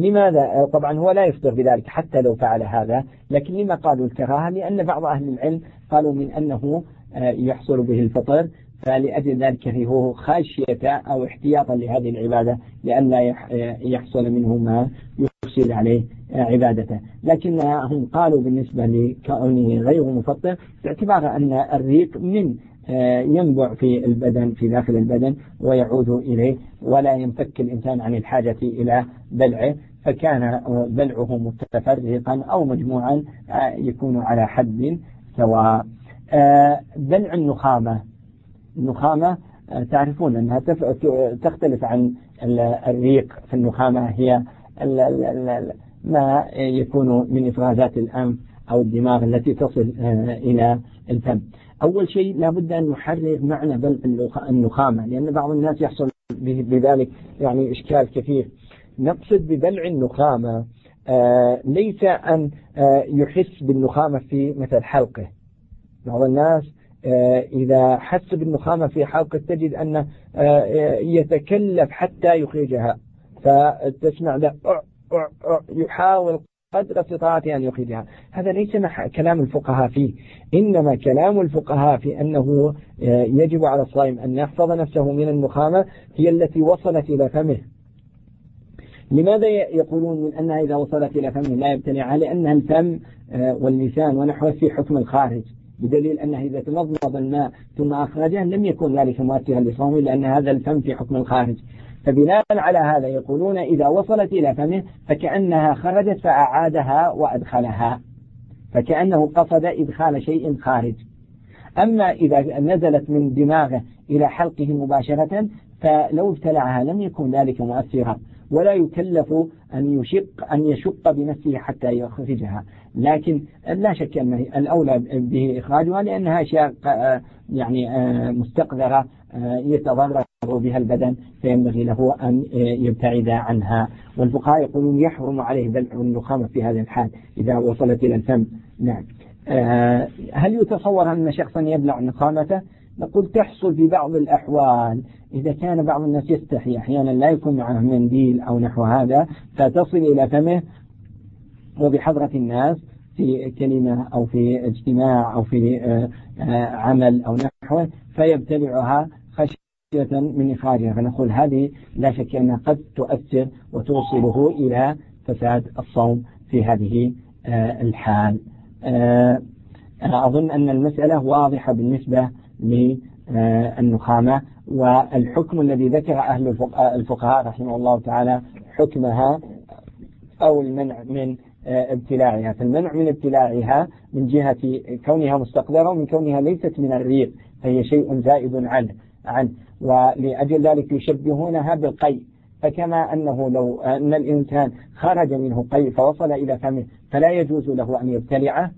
لماذا؟ طبعا هو لا يفطر بذلك حتى لو فعل هذا لكن لما قالوا الكراهة لأن بعض أهل العلم قالوا من أنه يحصل به الفطر فلأجل ذلك كرهوه خشية أو احتياطا لهذه العبادة لئلا يحصل منه ما يفسد عليه عبادته. لكنهم قالوا بالنسبة لكونه غير مفطر باعتبار أن الريق من ينبع في البدن في داخل البدن ويعود إليه ولا ينفك الإنسان عن الحاجة إلى بلعه. فكان بلعه متفرقا أو مجموعا يكون على حد سواء. بلع النخامة. النخامة تعرفون أنها تختلف عن الريق في النخامة. هي ما يكون من إفرازات الأنف أو الدماغ التي تصل إلى الفم. أول شيء لابد أن نحرر معنى بل النخامة لأن بعض الناس يحصل بذلك يعني إشكال كثير. نقصد ببلع النخامة آه ليس أن آه يحس بالنخامة في مثل حلقه. بعض الناس آه إذا حس بالنخامة في حلقه تجد أنه آه، يتكلف حتى يخرجها. فتسمع له يحاول قدر استطاعته أن يخرجها. هذا ليس كلام الفقهاء فيه. إنما كلام الفقهاء في أنه آه، يجب على الصائم أن يحفظ نفسه من النخامة هي التي وصلت إلى فمه. لماذا يقولون من أنها إذا وصلت إلى فمه؟ لا يبتلعها لأن الفم آه، واللسان ونحوه في حكم الخارج. بدليل أنه إذا تمضمض الماء ثم أخرجه لم يكن ذلك مؤثرا لصومه لأن هذا الفم في حكم الخارج. فبناء على هذا يقولون إذا وصلت إلى فمه فكأنها خرجت فأعادها وأدخلها فكأنه قصد إدخال شيء خارج. أما إذا نزلت من دماغه إلى حلقه مباشرة فلو ابتلعها لم يكن ذلك مؤثرا ولا يكلف أن يشق أن يشق بنفسه حتى يخرجها. لكن لا شك أن الأولى به إخراجها لأنها أشياء يعني مستقذرة يتضرر بها البدن فينبغي له أن يبتعد عنها. والفقهاء يقولون يحرم عليه بلع النخامة في هذا الحال إذا وصلت إلى الفم. نعم. آه، هل يتصور أن شخصا يبلع نخامته؟ نقول تحصل في بعض الأحوال. إذا كان بعض الناس يستحي أحيانا لا يكون معه منديل أو نحو هذا فتصل إلى فمه وبحضرة الناس في كلمة أو في اجتماع أو في آه، آه، عمل أو نحوه فيبتلعها خشية من إخراجها فنقول هذه لا شك أنها قد تؤثر وتوصله إلى فساد الصوم في هذه آه، الحال. أنا أظن أن المسألة واضحة بالنسبة للنخامة والحكم الذي ذكر أهل الفقهاء رحمه الله تعالى حكمها أو المنع من ابتلاعها. فالمنع من ابتلاعها من جهة كونها مستقدرة ومن كونها ليست من الريق فهي شيء زائد عنه. عنه ولأجل ذلك يشبهونها بالقي. فكما أنه لو أن الإنسان خرج منه قيء فوصل إلى فمه فلا يجوز له أن يبتلعه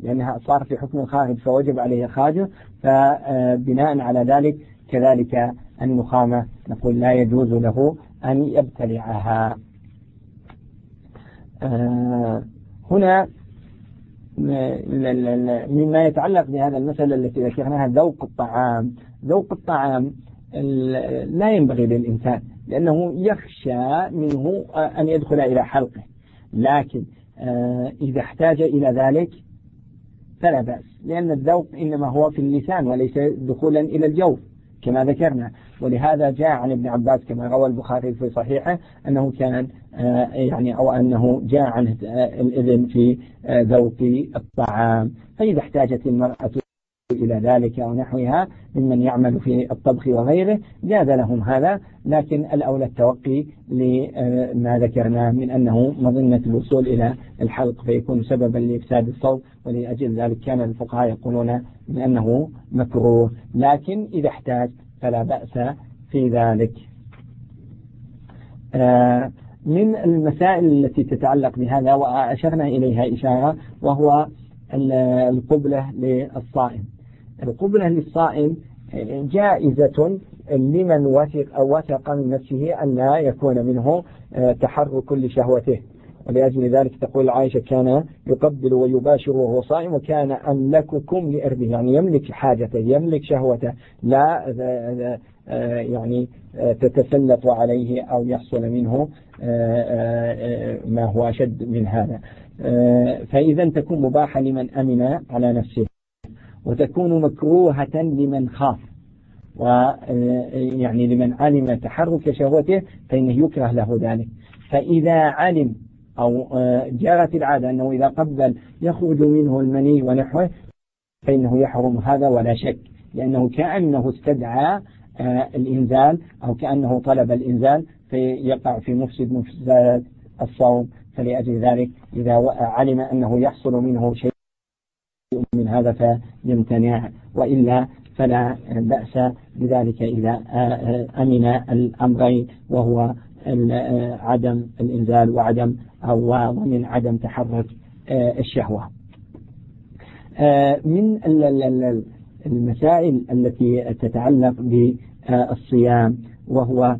لأنها صار في حكم الخارج فوجب عليه إخراجه فبناء على ذلك كذلك النخامة نقول لا يجوز له أن يبتلعها. آه، هنا مما يتعلق بهذا المسألة التي ذكرناها ذوق الطعام. ذوق الطعام لا ينبغي للإنسان لأنه يخشى منه أن يدخل إلى حلقه لكن آه، إذا احتاج إلى ذلك فلا بأس. لأن الذوق إنما هو في اللسان وليس دخولا إلى الجوف كما ذكرنا. ولهذا جاء عن ابن عباس كما روى البخاري في صحيحه أنه كان آه، يعني أو أنه جاء آه، الإذن في آه، ذوق الطعام. فإذا احتاجت المرأة إلى ذلك أو نحوها ممن يعمل في الطبخ وغيره جاز لهم هذا لكن الأولى التوقي لما ذكرناه من أنه مظنة الوصول إلى الحلق فيكون سببا لإفساد الصوت ولأجل ذلك كان الفقهاء يقولون بأنه مكروه لكن إذا احتاج فلا بأس في ذلك. آه، من المسائل التي تتعلق بهذا وأشرنا إليها إشارة وهو القبلة للصائم. القبلة للصائم جائزة لمن وثق أو وثق من نفسه أن لا يكون منه آه، تحرك لشهوته. ولأجل ذلك تقول عائشة كان يقبل ويباشر وهو صائم وكان أملككم لإربه يعني يملك حاجته يملك شهوته لا آه، يعني آه، تتسلط عليه أو يحصل منه ما هو أشد من هذا. فإذا تكون مباحة لمن أمن على نفسه. وتكون مكروهة لمن خاف. ويعني لمن علم تحرك شهوته فإنه يكره له ذلك. فإذا علم أو جرت العادة أنه إذا قبل يخرج منه المني ونحوه فإنه يحرم هذا ولا شك. لأنه كأنه استدعى الإنزال أو كأنه طلب الإنزال فيقع في مفسد مفسدات الصوم. فلأجل ذلك إذا علم أنه يحصل منه شيء من هذا فيمتنع وإلا فلا بأس بذلك إذا أمن الأمرين وهو عدم الإنزال وعدم أو ومن عدم تحرك الشهوة. من المسائل التي تتعلق بالصيام وهو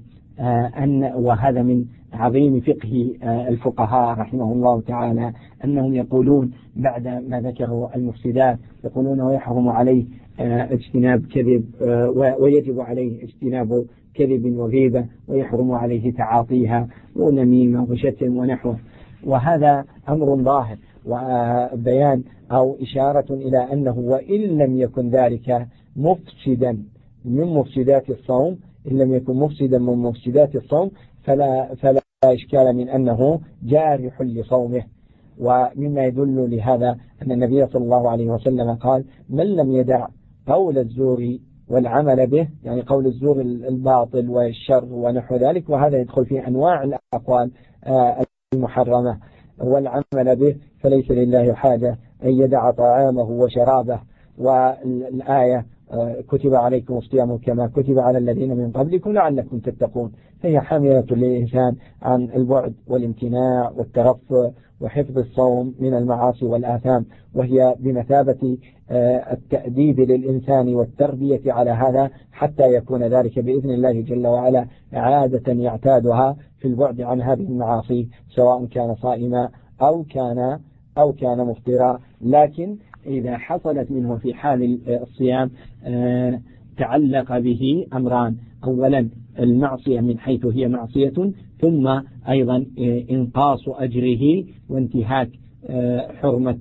أن وهذا من عظيم فقه آه، الفقهاء رحمه الله تعالى أنهم يقولون بعد ما ذكروا المفسدات يقولون ويحرم عليه آه، اجتناب كذب آه، ويجب عليه اجتناب كذب وغيبة ويحرم عليه تعاطيها ونميمة وشتم ونحوه. وهذا أمر ظاهر وبيان أو إشارة إلى أنه وإن لم يكن ذلك مفسدا من مفسدات الصوم إن لم يكن مفسدا من مفسدات الصوم فلا فلا إشكال من أنه جارح لصومه. ومما يدل لهذا أن النبي صلى الله عليه وسلم قال من لم يدع قول الزور والعمل به يعني قول الزور الباطل والشر ونحو ذلك وهذا يدخل في أنواع الأقوال آه، المحرمة والعمل به. فليس لله حاجة أن يدع طعامه وشرابه. والآية كتب عليكم الصيام كما كتب على الذين من قبلكم لعلكم تتقون. فهي حامية للإنسان عن البعد والامتناع والترفع وحفظ الصوم من المعاصي والآثام وهي بمثابة آه، التأديب للإنسان والتربية على هذا حتى يكون ذلك بإذن الله جل وعلا عادة يعتادها في البعد عن هذه المعاصي سواء كان صائما أو كان أو كان مفطرا. لكن إذا حصلت منه في حال الصيام آه، تعلق به أمران. أولا المعصية من حيث هي معصية ثم أيضا آه، إنقاص أجره وانتهاك آه، حرمة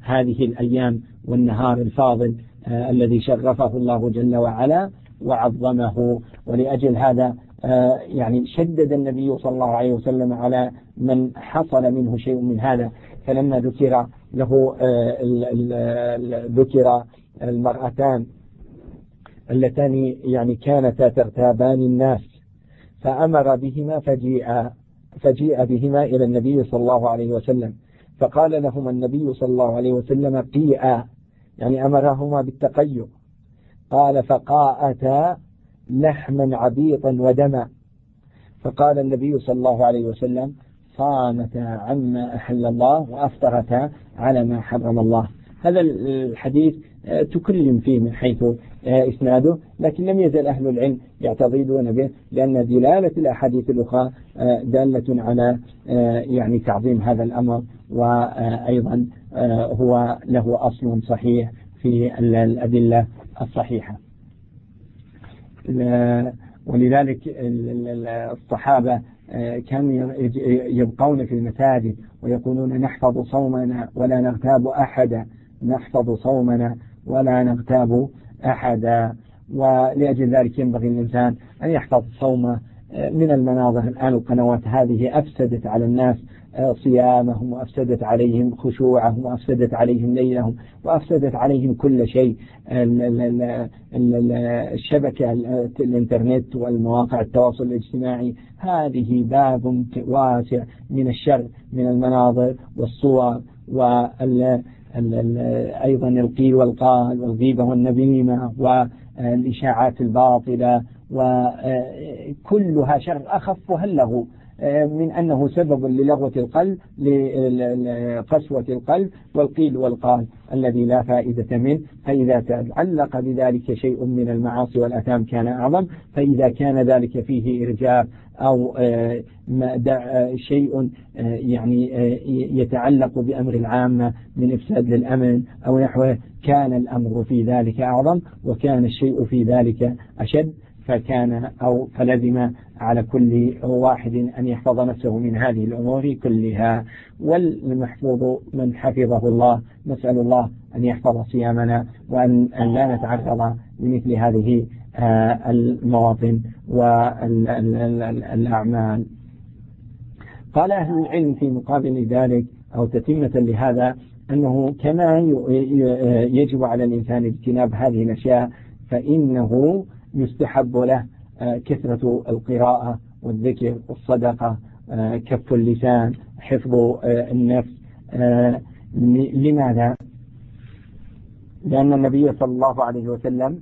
هذه الأيام والنهار الفاضل الذي شرفه الله جل وعلا وعظمه. ولأجل هذا يعني شدد النبي صلى الله عليه وسلم على من حصل منه شيء من هذا. فلما ذكر له آه، ذكر المرأتان اللتان يعني كانتا تغتابان الناس فأمر بهما فجيء فجيء بهما إلى النبي صلى الله عليه وسلم. فقال لهما النبي صلى الله عليه وسلم قيئا يعني أمرهما بالتقيؤ. قال فقاءتا لحما عبيطا ودما. فقال النبي صلى الله عليه وسلم صامتا عما أحل الله وأفطرتا على ما حرم الله. هذا الحديث آه، تكلم فيه من حيث آه، إسناده لكن لم يزل أهل العلم يعتضدون به لأن دلالة الأحاديث الأخرى آه، دالة على يعني تعظيم هذا الأمر وأيضا هو له أصل صحيح في الأدلة الصحيحة. ولذلك الصحابة كانوا يبقون في المساجد ويقولون نحفظ صومنا ولا نغتاب أحدا. نحفظ صومنا ولا نغتاب أحدا. ولأجل ذلك ينبغي الإنسان أن يحفظ صومه من المناظر الآن القنوات هذه أفسدت على الناس. صيامهم وأفسدت عليهم خشوعهم وأفسدت عليهم ليلهم وأفسدت عليهم كل شيء. الشبكة الإنترنت والمواقع التواصل الاجتماعي هذه باب واسع من الشر من المناظر والصور وال أيضا القيل والقال والغيبة والنميمة والإشاعات الباطلة وكلها شر أخفها اللغو من أنه سبب للغوة القلب لقسوة القلب والقيل والقال الذي لا فائدة منه. فإذا تعلق بذلك شيء من المعاصي والأثام كان أعظم. فإذا كان ذلك فيه إرجاء أو آه، آه، شيء آه، يعني يتعلق بأمر العامة من إفساد للأمن أو نحوه كان الأمر في ذلك أعظم وكان الشيء في ذلك أشد. فكان أو فلزم على كل واحد أن يحفظ نفسه من هذه الأمور كلها. والمحفوظ من حفظه الله نسأل الله أن يحفظ صيامنا وأن لا نتعرض لمثل هذه آه، المواطن والأعمال قال أهل العلم في مقابل ذلك أو تتمة لهذا أنه كما يجب على الإنسان اجتناب هذه الأشياء فإنه يستحب له آه، كثرة القراءة والذكر والصدقة آه، كف اللسان حفظ النفس لماذا؟ لأن النبي صلى الله عليه وسلم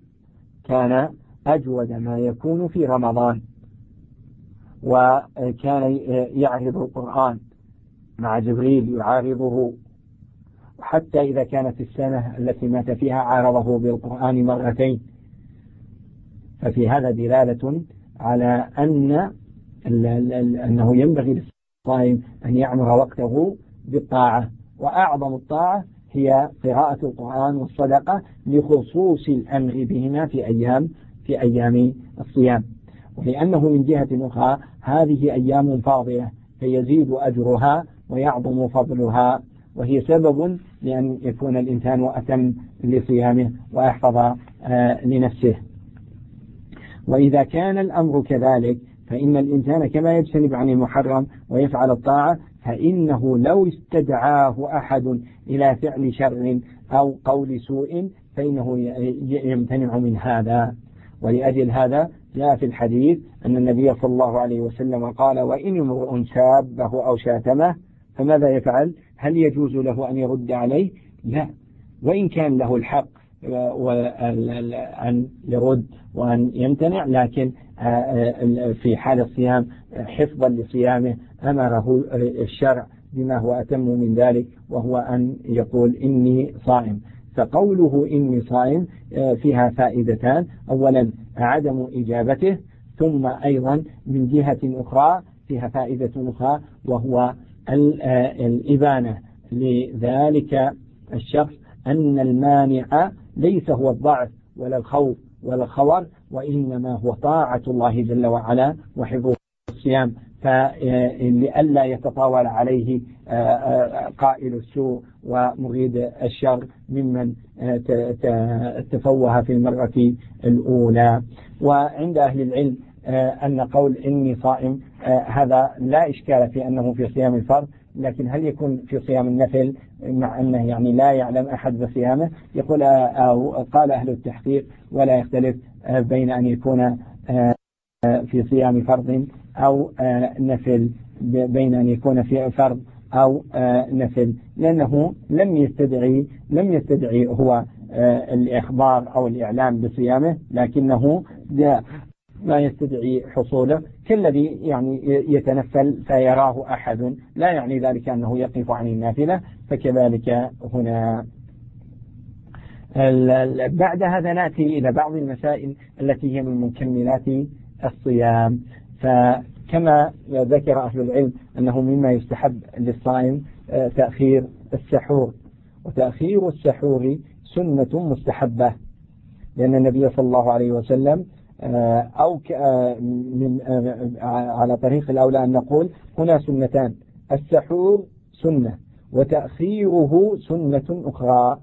كان أجود ما يكون في رمضان وكان يعرض القرآن مع جبريل يعارضه حتى إذا كانت السنة التي مات فيها عارضه بالقرآن مرتين ففي هذا دلالة على أن أنه ينبغي للصائم أن يعمر وقته بالطاعة. وأعظم الطاعة هي قراءة القرآن والصدقة لخصوص الأمر بهما في أيام في أيام الصيام. ولأنه من جهة أخرى هذه أيام فاضلة فيزيد أجرها ويعظم فضلها وهي سبب لأن يكون الإنسان أتم لصيامه ويحفظ آه، لنفسه. وإذا كان الأمر كذلك فإن الإنسان كما يجتنب عن المحرم ويفعل الطاعة فإنه لو استدعاه أحد إلى فعل شر أو قول سوء فإنه يمتنع من هذا. ولأجل هذا جاء في الحديث أن النبي صلى الله عليه وسلم قال وإن امرؤ سابه أو شاتمه فماذا يفعل؟ هل يجوز له أن يرد عليه؟ لا. وإن كان له الحق أن يرد وأن يمتنع لكن في حال الصيام حفظا لصيامه أمره الشرع بما هو أتم من ذلك وهو أن يقول إني صائم. فقوله إني صائم فيها فائدتان. أولا عدم إجابته ثم أيضا من جهة أخرى فيها فائدة أخرى وهو الإبانة. لذلك الشخص أن المانع ليس هو الضعف ولا الخوف ولا الخور وإنما هو طاعة الله جل وعلا وحفظ الصيام فلئلا يتطاول عليه آه، آه، قائل السوء ومريد الشر ممن آه، تفوه في المرة الأولى. وعند أهل العلم أن قول إني صائم هذا لا إشكال في أنه في صيام الفرض لكن هل يكون في صيام النفل؟ مع أنه يعني لا يعلم أحد بصيامه يقول أو قال أهل التحقيق ولا يختلف بين أن يكون في صيام فرض أو آه، نفل بين أن يكون في فرض أو آه، نفل. لأنه لم يستدعي لم يستدعي هو آه، الإخبار أو الإعلام بصيامه لكنه ما يستدعي حصوله. كالذي يعني يتنفل فيراه أحد. لا يعني ذلك أنه يقف عن النافلة فكذلك هنا. بعد هذا نأتي إلى بعض المسائل التي هي من مكملات الصيام. فكما ذكر أهل العلم أنه مما يستحب للصائم آه، تأخير السحور. وتأخير السحور سنة مستحبة لأن النبي صلى الله عليه وسلم أو آه، من على طريق الأولى أن نقول هنا سنتان. السحور سنة وتأخيره سنة أخرى.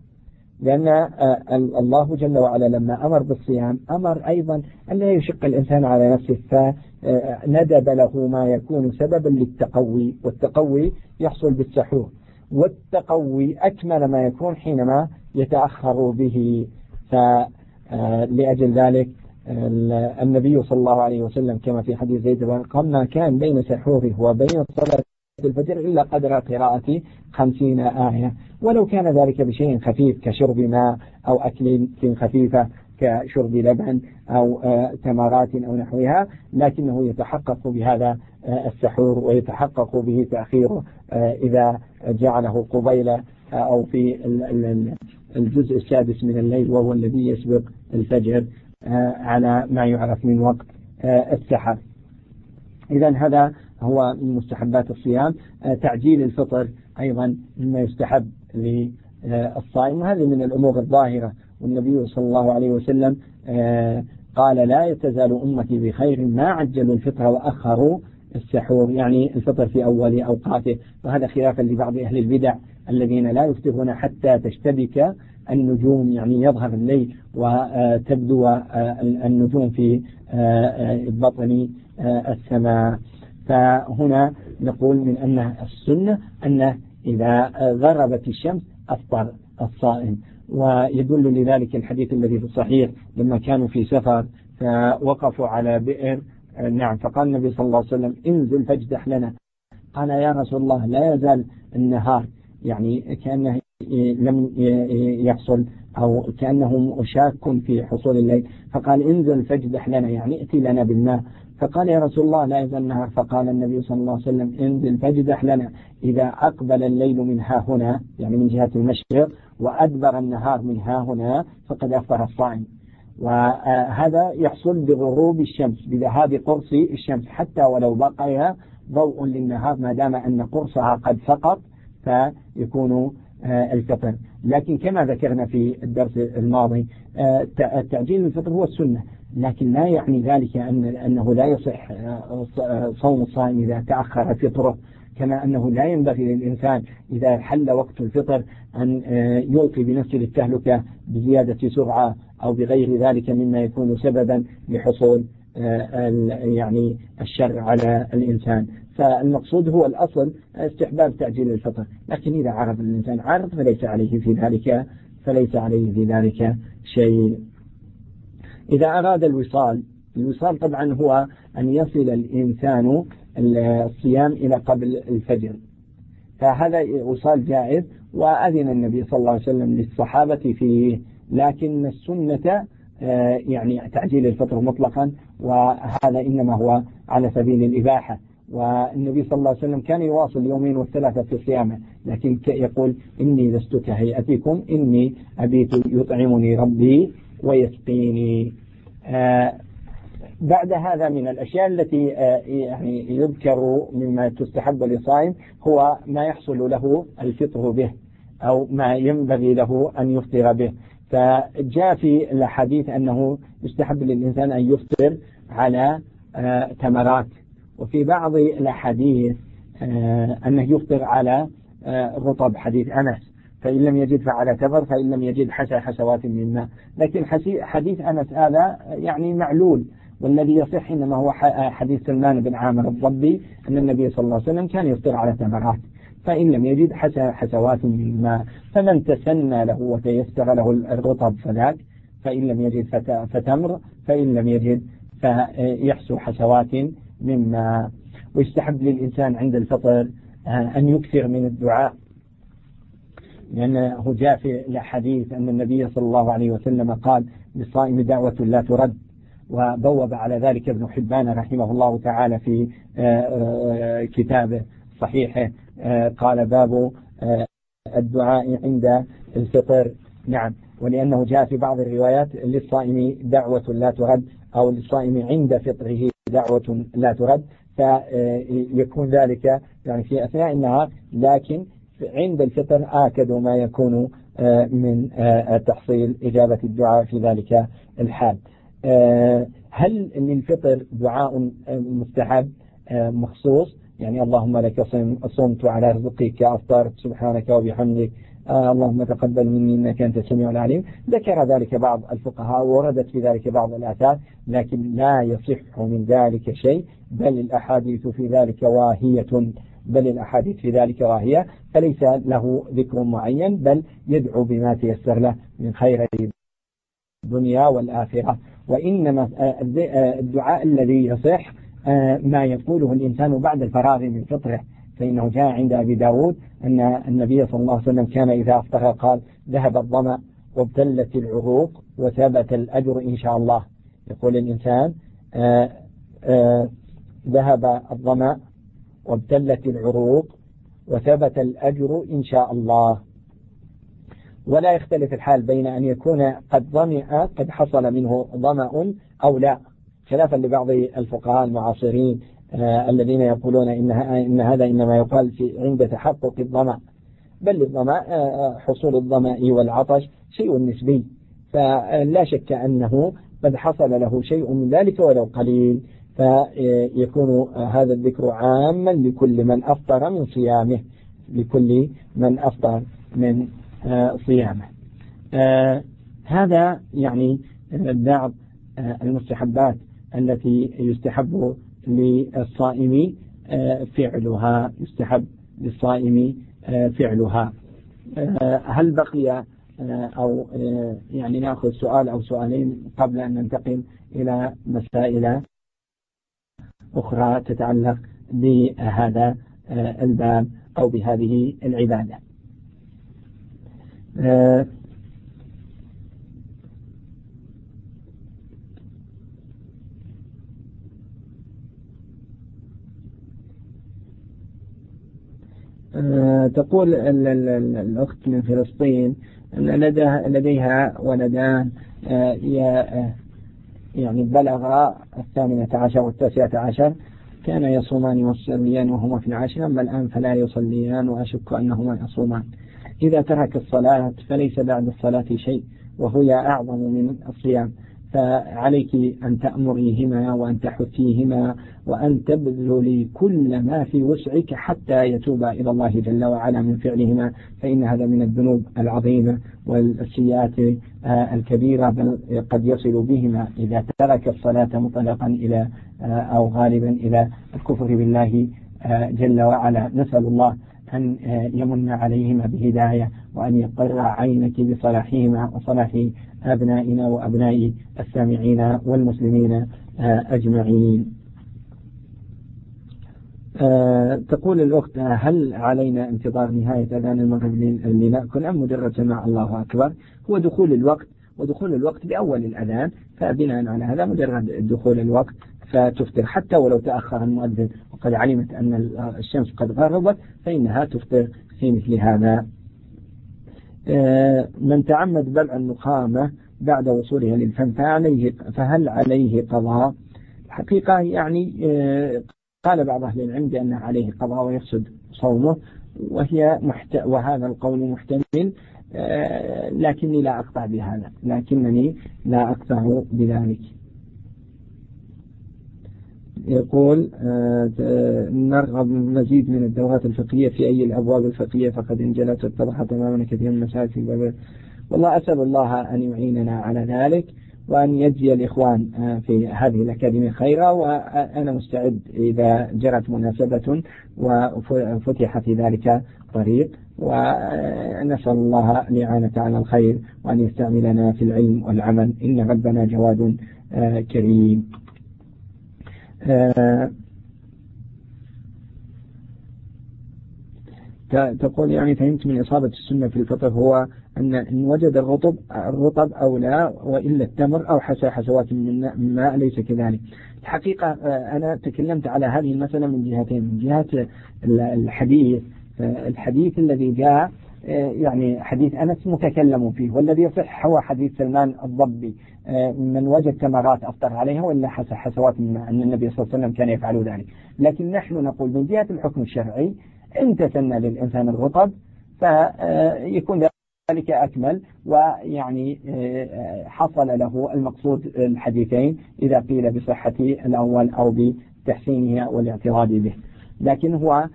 لأن آه، الله جل وعلا لما أمر بالصيام أمر أيضا أن لا يشق الإنسان على نفسه. فندب له ما يكون سببا للتقوي والتقوي يحصل بالسحور. والتقوي أكمل ما يكون حينما يتأخر به. فلأجل ذلك النبي صلى الله عليه وسلم كما في حديث زيد بن ما كان بين سحوره وبين صلاة الفجر إلا قدر قراءة خمسين آية. ولو كان ذلك بشيء خفيف كشرب ماء أو أكل خفيفة كشرب لبن أو آه، تمرات أو نحوها لكنه يتحقق بهذا آه، السحور ويتحقق به تأخيره آه، إذا جعله قبيل أو في الجزء السادس من الليل وهو الذي يسبق الفجر. على ما يعرف من وقت السحر. إذا هذا هو من مستحبات الصيام. تعجيل الفطر أيضا مما يستحب للصائم. وهذه من الأمور الظاهرة. والنبي صلى الله عليه وسلم آه، قال لا تزال أمتي بخير ما عجلوا الفطر وأخروا السحور. يعني الفطر في أول أوقاته. وهذا خلافا لبعض أهل البدع الذين لا يفطرون حتى تشتبك النجوم يعني يظهر الليل وتبدو النجوم في بطن السماء. فهنا نقول من أن السنة أنه إذا غربت الشمس أفطر الصائم. ويدل لذلك الحديث الذي في الصحيح لما كانوا في سفر فوقفوا على بئر. نعم فقال النبي صلى الله عليه وسلم انزل فاجدح لنا. قال يا رسول الله لا يزال النهار يعني كأنه لم يحصل أو كأنه شاك في حصول الليل. فقال انزل فاجدح لنا يعني ائتي لنا بالماء. فقال يا رسول الله لا يزال النهار فقال النبي صلى الله عليه وسلم انزل فاجدح لنا. إذا أقبل الليل من ها هنا يعني من جهة المشرق وأدبر النهار من ها هنا فقد أفطر الصائم. وهذا يحصل بغروب الشمس بذهاب قرص الشمس. حتى ولو بقي ضوء للنهار ما دام أن قرصها قد سقط فيكون آه، الفطر لكن كما ذكرنا في الدرس الماضي آه، التعجيل الفطر هو السنة. لكن لا يعني ذلك أن أنه لا يصح آه، صوم الصائم إذا تأخر فطره كما أنه لا ينبغي للإنسان إذا حل وقت الفطر أن يلقي بنفسه للتهلكة بزيادة سرعة أو بغير ذلك مما يكون سببا لحصول يعني الشر على الإنسان. فالمقصود هو الأصل استحباب تعجيل الفطر. لكن إذا عرف الإنسان عرض فليس عليه في ذلك فليس عليه في ذلك شيء. إذا أراد الوصال الوصال طبعا هو أن يصل الإنسان الصيام إلى قبل الفجر. فهذا وصال جائز وأذن النبي صلى الله عليه وسلم للصحابة فيه. لكن السنة آه، يعني تعجيل الفطر مطلقا وهذا إنما هو على سبيل الإباحة. والنبي صلى الله عليه وسلم كان يواصل يومين والثلاثة في صيامه لكن يقول إني لست كهيئتكم إني أبيت يطعمني ربي ويسقيني. آه بعد هذا من الأشياء التي آه يعني يذكر مما تستحب للصائم هو ما يحصل له الفطر به أو ما ينبغي له أن يفطر به. فجاء في الحديث أنه يستحب للإنسان أن يفطر على آه تمرات. وفي بعض الأحاديث آه، أنه يفطر على آه، رطب حديث أنس. فإن لم يجد فعلى تمر فإن لم يجد حسى حسوات من ماء. لكن حديث أنس هذا يعني معلول. والذي يصح إنما هو حديث سلمان بن عامر الضبي أن النبي صلى الله عليه وسلم كان يفطر على تمرات. فإن لم يجد حسى حسوات من ماء فمن تسنى له وتيسر له الرطب فذاك. فإن لم يجد فتمر فإن لم يجد فيحسو حسوات مما ويستحب للإنسان عند الفطر آه، أن يكثر من الدعاء. لأنه جاء في الحديث أن النبي صلى الله عليه وسلم قال للصائم دعوة لا ترد. وبوب على ذلك ابن حبان رحمه الله تعالى في كتابه صحيحه. قال باب الدعاء عند الفطر. نعم. ولأنه جاء في بعض الروايات للصائم دعوة لا ترد أو للصائم عند فطره دعوة لا ترد. فيكون ذلك يعني في أثناء النهار لكن عند الفطر آكد ما يكون آه، من آه، تحصيل إجابة الدعاء في ذلك الحال. آه، هل للفطر دعاء مستحب؟ مخصوص. يعني اللهم لك صمت على رزقك أفطرت سبحانك وبحمدك. آه اللهم تقبل مني إنك أنت السميع العليم. ذكر ذلك بعض الفقهاء وردت في ذلك بعض الآثار لكن لا يصح من ذلك شيء. بل الأحاديث في ذلك واهية بل الأحاديث في ذلك واهية. فليس له ذكر معين بل يدعو بما تيسر له من خير الدنيا والآخرة. وإنما الدعاء الذي يصح آه، ما يقوله الإنسان بعد الفراغ من فطره فإنه جاء عند أبي داود أن النبي صلى الله عليه وسلم كان إذا أفطر قال ذهب الظمأ وابتلت العروق وثبت الأجر إن شاء الله. يقول الإنسان آآ آه، آآ آه، ذهب الظمأ وابتلت العروق وثبت الأجر إن شاء الله. ولا يختلف الحال بين أن يكون قد ظمئ قد حصل منه ظمأ أو لا. خلافا لبعض الفقهاء المعاصرين آه الذين يقولون إن, إن هذا إنما يقال في عند تحقق الظمأ بل الظمأ آه حصول الظمأ والعطش شيء نسبي. فلا شك أنه قد حصل له شيء من ذلك ولو قليل. فيكون هذا الذكر عاما لكل من أفطر من صيامه لكل من أفطر من آه، صيامه. آه، هذا يعني بعض المستحبات. التي يستحب للصائم آه، فعلها يستحب للصائم آه، فعلها. آه، هل بقي أو يعني نأخذ سؤال أو سؤالين قبل أن ننتقل إلى مسائل أخرى تتعلق بهذا الباب أو بهذه العبادة آه، تقول الأخت من فلسطين أن لديها ولدان آه، آه، يعني بلغ الثامنة عشر والتاسعة عشر كان يصومان ويصليان وهما في العاشرة أما الآن فلا يصليان وأشك أنهما يصومان. إذا ترك الصلاة فليس بعد الصلاة شيء وهي أعظم من الصيام. فعليك أن تأمريهما وأن تحثيهما وأن تبذلي كل ما في وسعك حتى يتوبا إلى الله جل وعلا من فعلهما. فإن هذا من الذنوب العظيمة والسيئات آه، الكبيرة بل قد يصل بهما إذا ترك الصلاة مطلقا إلى آه، أو غالبا إلى الكفر بالله آه، جل وعلا. نسأل الله أن يمن عليهما بهداية وأن يقر عينك بصلاحهما وصلاح أبنائنا وأبناء السامعين والمسلمين آه، أجمعين. آه، تقول الأخت هل علينا انتظار نهاية أذان المغرب لنأكل أم مجرد سماع الله أكبر. هو دخول الوقت ودخول الوقت بأول الأذان فبناء على هذا مجرد دخول الوقت. فتفطر. حتى ولو تأخر المؤذن وقد علمت أن الشمس قد غربت فإنها تفطر في مثل هذا. آه، من تعمد بلع النخامة بعد وصولها للفم فعليه فهل عليه قضاء؟ الحقيقة يعني آه، قال بعض أهل العلم بأن عليه قضاء ويفسد صومه وهي محت... وهذا القول محتمل. آه، لكني لا أقطع بهذا لكنني لا أقطع بذلك. يقول آه، نرغب مزيد من الدورات الفقهية في أي الأبواب الفقهية فقد انجلت واتضحت تماما كثير من باب والله أسأل الله أن يعيننا على ذلك وأن يجزي الإخوان آه، في هذه الأكاديمية خيرا وأنا مستعد إذا جرت مناسبة وفتح في ذلك طريق. ونسأل الله الإعانة على الخير وأن يستعملنا في العلم والعمل. إن ربنا جواد آه، كريم. تقول يعني فهمت من إصابة السنة في الفطر هو أن وجد الرطب الرطب أو لا وإلا التمر أو حسى حسوات من ماء ليس كذلك. الحقيقة آه، أنا تكلمت على هذه المسألة من جهتين من جهة الحديث الحديث الذي جاء آه، يعني حديث أنس متكلم فيه والذي يصح هو حديث سلمان الضبي. آه، من وجد تمرات أفطر عليها وإلا حسوات أن النبي صلى الله عليه وسلم كان يفعل ذلك. لكن نحن نقول من جهة الحكم الشرعي إن تسنى للإنسان الرطب فيكون ذلك أكمل ويعني آه، حصل له المقصود الحديثين إذا قيل بصحة الأول أو بتحسينه والاعتراض به. لكن هو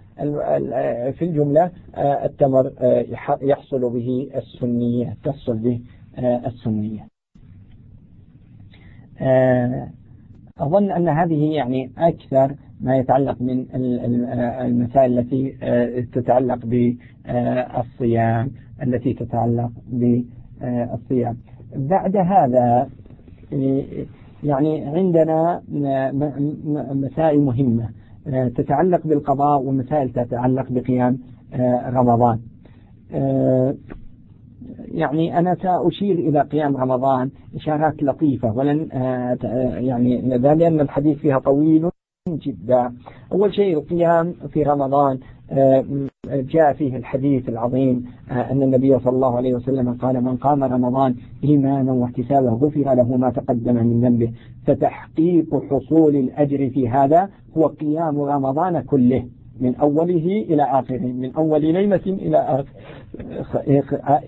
في الجملة آه، التمر آه، يحصل به السنية تحصل به السنية. أظن أن هذه يعني أكثر ما يتعلق من المسائل التي تتعلق بالصيام التي تتعلق بالصيام. بعد هذا يعني عندنا مسائل مهمة تتعلق بالقضاء ومسائل تتعلق بقيام رمضان. يعني أنا سأشير إلى قيام رمضان إشارات لطيفة ولن يعني لأن الحديث فيها طويل جدا. أول شيء القيام في رمضان آه، جاء فيه الحديث العظيم آه، أن النبي صلى الله عليه وسلم قال من قام رمضان إيمانا واحتسابا غفر له ما تقدم من ذنبه. فتحقيق حصول الأجر في هذا هو قيام رمضان كله من أوله إلى آخره من أول ليلة إلى آخر.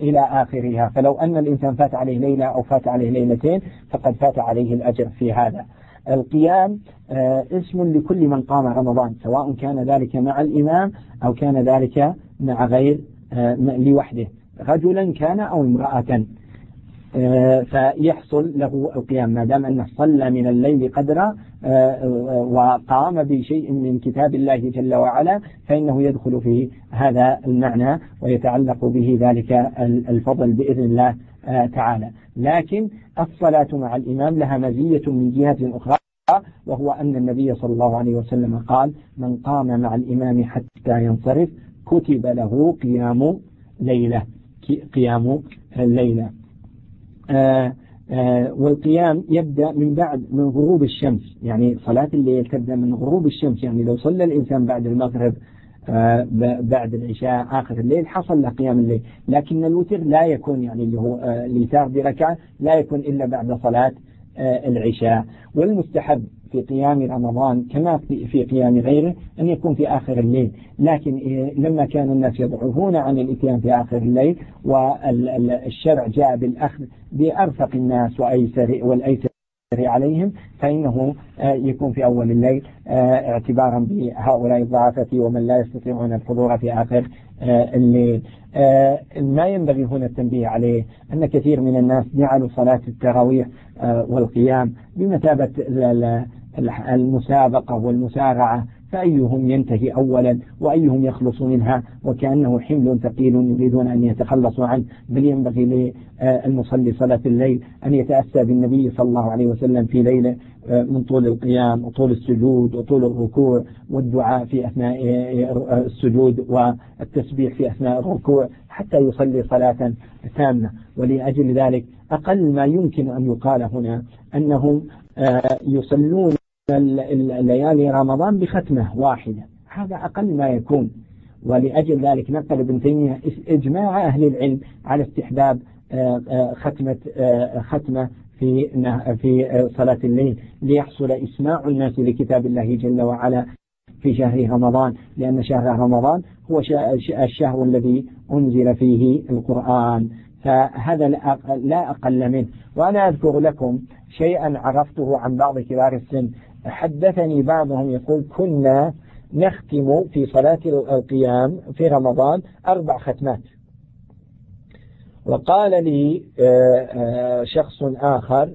إلى آخرها. فلو أن الإنسان فات عليه ليلة أو فات عليه ليلتين فقد فات عليه الأجر في هذا. القيام آه، اسم لكل من قام رمضان سواء كان ذلك مع الإمام أو كان ذلك مع غير آه، لوحده. رجلا كان أو امرأة. فيحصل له القيام. ما دام أنه صلى من الليل قدرا وقام بشيء من كتاب الله جل وعلا فإنه يدخل في هذا المعنى ويتعلق به ذلك الفضل بإذن الله تعالى. لكن الصلاة مع الإمام لها مزية من جهة أخرى وهو أن النبي صلى الله عليه وسلم قال من قام مع الإمام حتى ينصرف كتب له قيام ليلة قيام الليلة. آه آه والقيام يبدأ من بعد من غروب الشمس. يعني صلاة الليل تبدأ من غروب الشمس. يعني لو صلى الإنسان بعد المغرب آه بعد العشاء آخر الليل حصل له قيام الليل. لكن الوتر لا يكون يعني اللي هو آه الإيثار بركعة لا يكون إلا بعد صلاة آه، العشاء. والمستحب في قيام رمضان كما في قيام غيره أن يكون في آخر الليل. لكن آه، لما كان الناس يضعفون عن الإتيان في آخر الليل والشرع جاء بالأخذ بأرفق الناس وأيسر والأيسر عليهم فإنه آه، يكون في أول الليل اعتبارا بهؤلاء الضعافة ومن لا يستطيعون الحضور في آخر الليل. ما ينبغي هنا التنبيه عليه أن كثير من الناس جعلوا صلاة التراويح آه، والقيام بمثابة المسابقة والمسارعة فأيهم ينتهي أولا وأيهم يخلص منها وكأنه حمل ثقيل يريدون أن يتخلصوا عنه بل ينبغي للمصلي صلاة الليل أن يتأسى بالنبي صلى الله عليه وسلم في ليلة آه، من طول القيام وطول السجود وطول الركوع والدعاء في أثناء آه، السجود والتسبيح في أثناء الركوع حتى يصلي صلاة تامة. ولأجل ذلك أقل ما يمكن أن يقال هنا أنهم آه، يصلون ليالي رمضان بختمة واحدة. هذا أقل ما يكون. ولأجل ذلك نقل ابن تيمية إجماع أهل العلم على استحباب آه، آه، ختمة ختمة في في صلاة الليل. ليحصل إسماع الناس لكتاب الله جل وعلا في شهر رمضان. لأن شهر رمضان هو الشهر الذي أنزل فيه القرآن. فهذا لا أقل منه. وأنا أذكر لكم شيئا عرفته عن بعض كبار السن. حدثني بعضهم يقول كنا نختم في صلاة القيام في رمضان أربع ختمات. وقال لي آه، آه، شخص آخر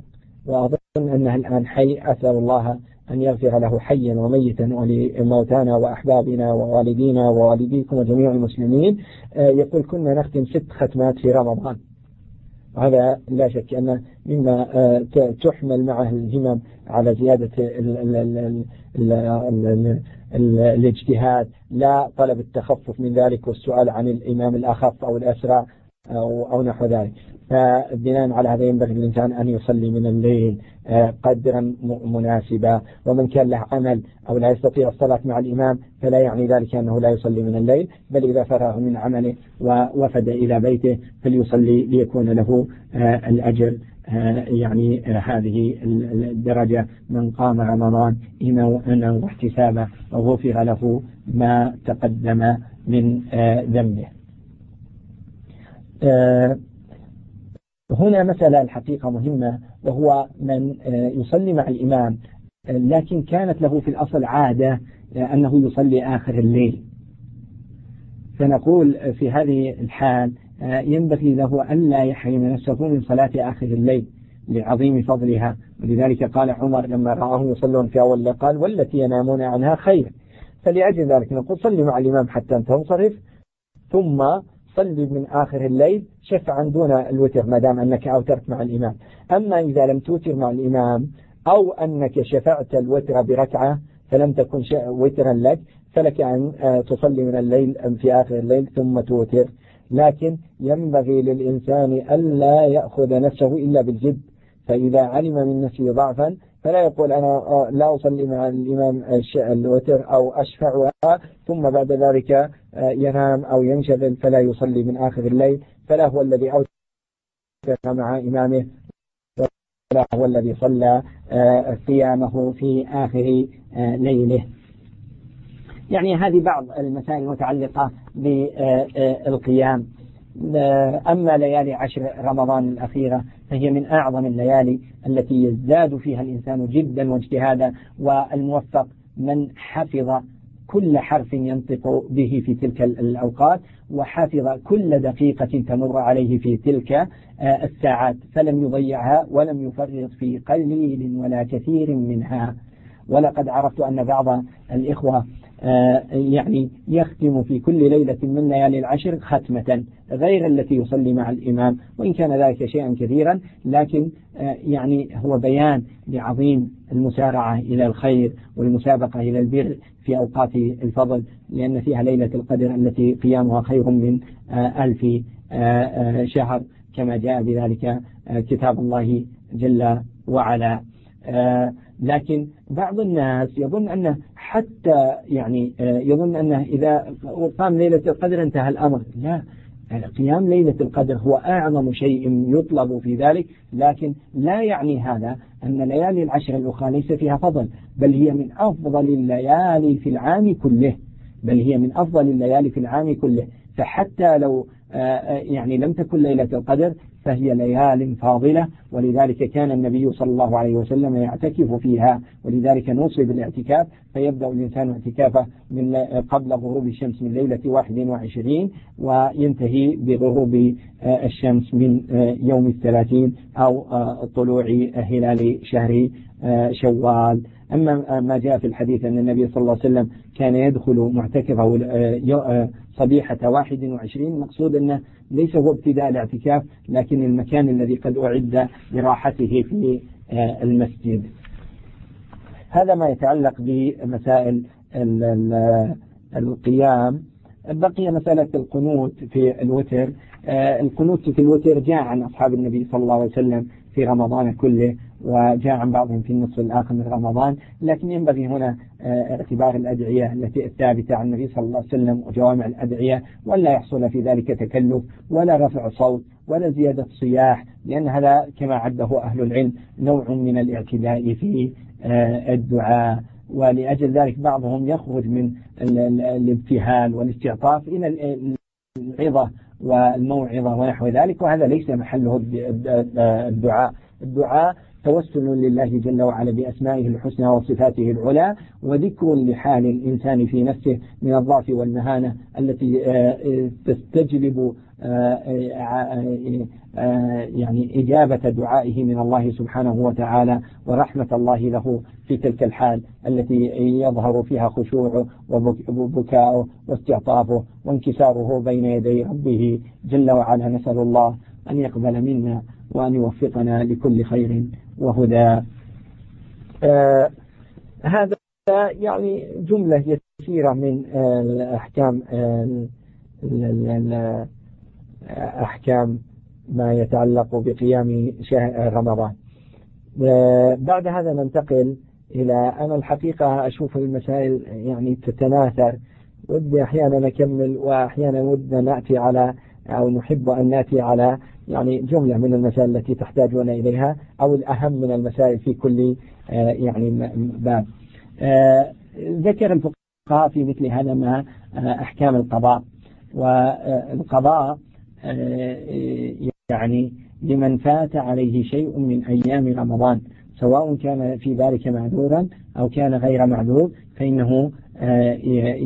وأظن أنه الآن حي أسأل الله أن يغفر له حيا وميتا ولموتانا وأحبابنا ووالدينا ووالديكم وجميع المسلمين. آه، يقول كنا نختم ست ختمات في رمضان. هذا لا شك أن مما آه، تحمل معه الهمم على زيادة ال ال ال ال ال ال الاجتهاد لا طلب التخفف من ذلك والسؤال عن الإمام الأخف أو الأسرع أو, أو نحو ذلك. فبناء على هذا ينبغي للإنسان أن يصلي من الليل آه، قدرا مناسبا. ومن كان له عمل أو لا يستطيع الصلاة مع الإمام فلا يعني ذلك أنه لا يصلي من الليل بل إذا فرغ من عمله ووفد إلى بيته فليصلي ليكون له آه، الأجر آه، يعني هذه الدرجة. من قام رمضان إيمانا واحتسابا وغفر له ما تقدم من ذنبه. هنا مسألة الحقيقة مهمة وهو من آه، يصلي مع الإمام لكن كانت له في الأصل عادة آه، أنه يصلي آخر الليل. فنقول في هذه الحال آه، ينبغي له ألا يحرم نفسه من صلاة آخر الليل لعظيم فضلها. ولذلك قال عمر لما رآهم يصلون في أول قال والتي ينامون عنها خير. فلأجل ذلك نقول صلي مع الإمام حتى تنصرف. ثم صلي من آخر الليل شفعا دون الوتر ما دام أنك أوترت مع الإمام. أما إذا لم توتر مع الإمام أو أنك شفعت الوتر بركعة فلم تكن وترا لك فلك أن آه، تصلي من الليل في آخر الليل ثم توتر. لكن ينبغي للإنسان ألا يأخذ نفسه إلا بالجد. فإذا علم من نفسه ضعفا فلا يقول أنا آه، لا أصلي مع الإمام الوتر أو أشفعها. ثم بعد ذلك آه، ينام أو ينشغل فلا يصلي من آخر الليل فلا هو الذي أوتر مع إمامه ولا هو الذي صلى آه، قيامه في آخر ليله. يعني هذه بعض المسائل المتعلقة بالقيام أما ليالي عشر رمضان الأخيرة فهي من أعظم الليالي التي يزداد فيها الإنسان جدا واجتهادا والموفق من حفظ كل حرف ينطق به في تلك الأوقات وحفظ كل دقيقة تمر عليه في تلك آه، الساعات. فلم يضيعها ولم يفرط في قليل ولا كثير منها. ولقد عرفت أن بعض الإخوة آه، يعني يختم في كل ليلة من ليالي العشر ختمة غير التي يصلي مع الإمام وإن كان ذلك شيئا كثيرا لكن آه، يعني هو بيان لعظيم المسارعة إلى الخير والمسابقة إلى البر. في أوقات الفضل لأن فيها ليلة القدر التي قيامها خير من آه، ألف شهر كما جاء بذلك كتاب الله جل وعلا. لكن بعض الناس يظن أنه حتى يعني آه، يظن أنه إذا قام ليلة القدر انتهى الأمر. لا قيام ليلة القدر هو أعظم شيء يطلب في ذلك لكن لا يعني هذا أن ليالي العشر الأخرى ليس فيها فضل بل هي من أفضل الليالي في العام كله بل هي من أفضل الليالي في العام كله. فحتى لو آه، آه، يعني لم تكن ليلة القدر فهي ليال فاضلة ولذلك كان النبي صلى الله عليه وسلم يعتكف فيها ولذلك نوصي بالاعتكاف فيبدأ الإنسان اعتكافه من قبل غروب الشمس من ليلة 21 وينتهي بغروب آه، الشمس من يوم الثلاثين أو طلوع هلال شهر شوال. أما ما جاء في الحديث أن النبي صلى الله عليه وسلم كان يدخل معتكفة صبيحة 21 مقصود أنه ليس هو ابتداء الاعتكاف لكن المكان الذي قد أعد لراحته في آه، المسجد. هذا ما يتعلق بمسائل القيام. بقي مسألة القنوت في الوتر. آه، القنوت في الوتر جاء عن أصحاب النبي صلى الله عليه وسلم في رمضان كله وجاء عن بعضهم في النصف الآخر من رمضان لكن ينبغي هنا آه، اعتبار الأدعية التي الثابتة عن النبي صلى الله عليه وسلم وجوامع الأدعية ولا يحصل في ذلك تكلف ولا رفع صوت ولا زيادة صياح لأن هذا كما عده أهل العلم نوع من الاعتداء في آه، الدعاء. ولأجل ذلك بعضهم يخرج من الابتهال والاستعطاف إلى العظة والموعظة ونحو ذلك وهذا ليس محله الدعاء. الدعاء توسل لله جل وعلا بأسمائه الحسنى وصفاته العلى وذكر لحال الإنسان في نفسه من الضعف والمهانة التي آه، تستجلب آه، آه، يعني إجابة دعائه من الله سبحانه وتعالى ورحمة الله له في تلك الحال التي يظهر فيها خشوعه وبكاؤه واستعطافه وانكساره بين يدي ربه جل وعلا. نسأل الله أن يقبل منا وأن يوفقنا لكل خير وهدى. آه هذا يعني جملة يسيرة من الأحكام أحكام ما يتعلق بقيام شهر رمضان. بعد هذا ننتقل إلى أنا الحقيقة أشوف المسائل يعني تتناثر. ودي أحيانا أكمل وأحيانا ودنا نأتي على أو نحب أن نأتي على يعني جملة من المسائل التي تحتاجون إليها أو الأهم من المسائل في كل آه، يعني باب. آه، ذكر الفقهاء في مثل هذا ما آه، أحكام القضاء. والقضاء يعني لمن فات عليه شيء من أيام رمضان سواء كان في ذلك معذورا أو كان غير معذور فإنه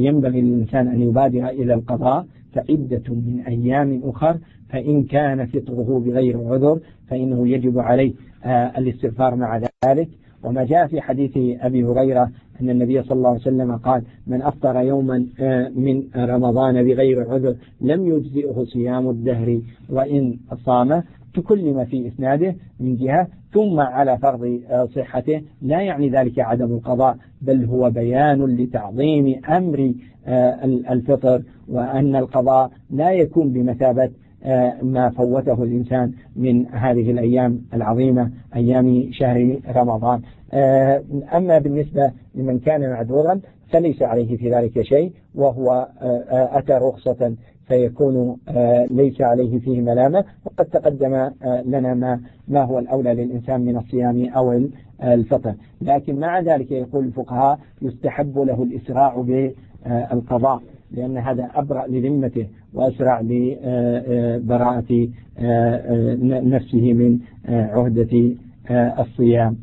ينبغي للإنسان أن يبادر إلى القضاء فعدة من أيام أخر فإن كان فطره بغير عذر فإنه يجب عليه آه، الاستغفار مع ذلك. وما جاء في حديث أبي هريرة أن النبي صلى الله عليه وسلم قال من أفطر يوما آه، من رمضان بغير عذر لم يجزئه صيام الدهر وإن صام تكلم في إسناده من جهة ثم على فرض آه، صحته. لا يعني ذلك عدم القضاء بل هو بيان لتعظيم أمر الفطر وأن القضاء لا يكون بمثابة آه، ما فوته الإنسان من هذه الأيام العظيمة أيام شهر رمضان. آه، أما بالنسبة لمن كان معذورا فليس عليه في ذلك شيء وهو آه، أتى رخصة فيكون ليس عليه فيه ملامة وقد تقدم لنا ما, ما هو الأولى للإنسان من الصيام أو الفطر. لكن مع ذلك يقول الفقهاء يستحب له الإسراع بالقضاء لأن هذا أبرأ لذمته وأسرع لبراءة نفسه من عهدة الصيام.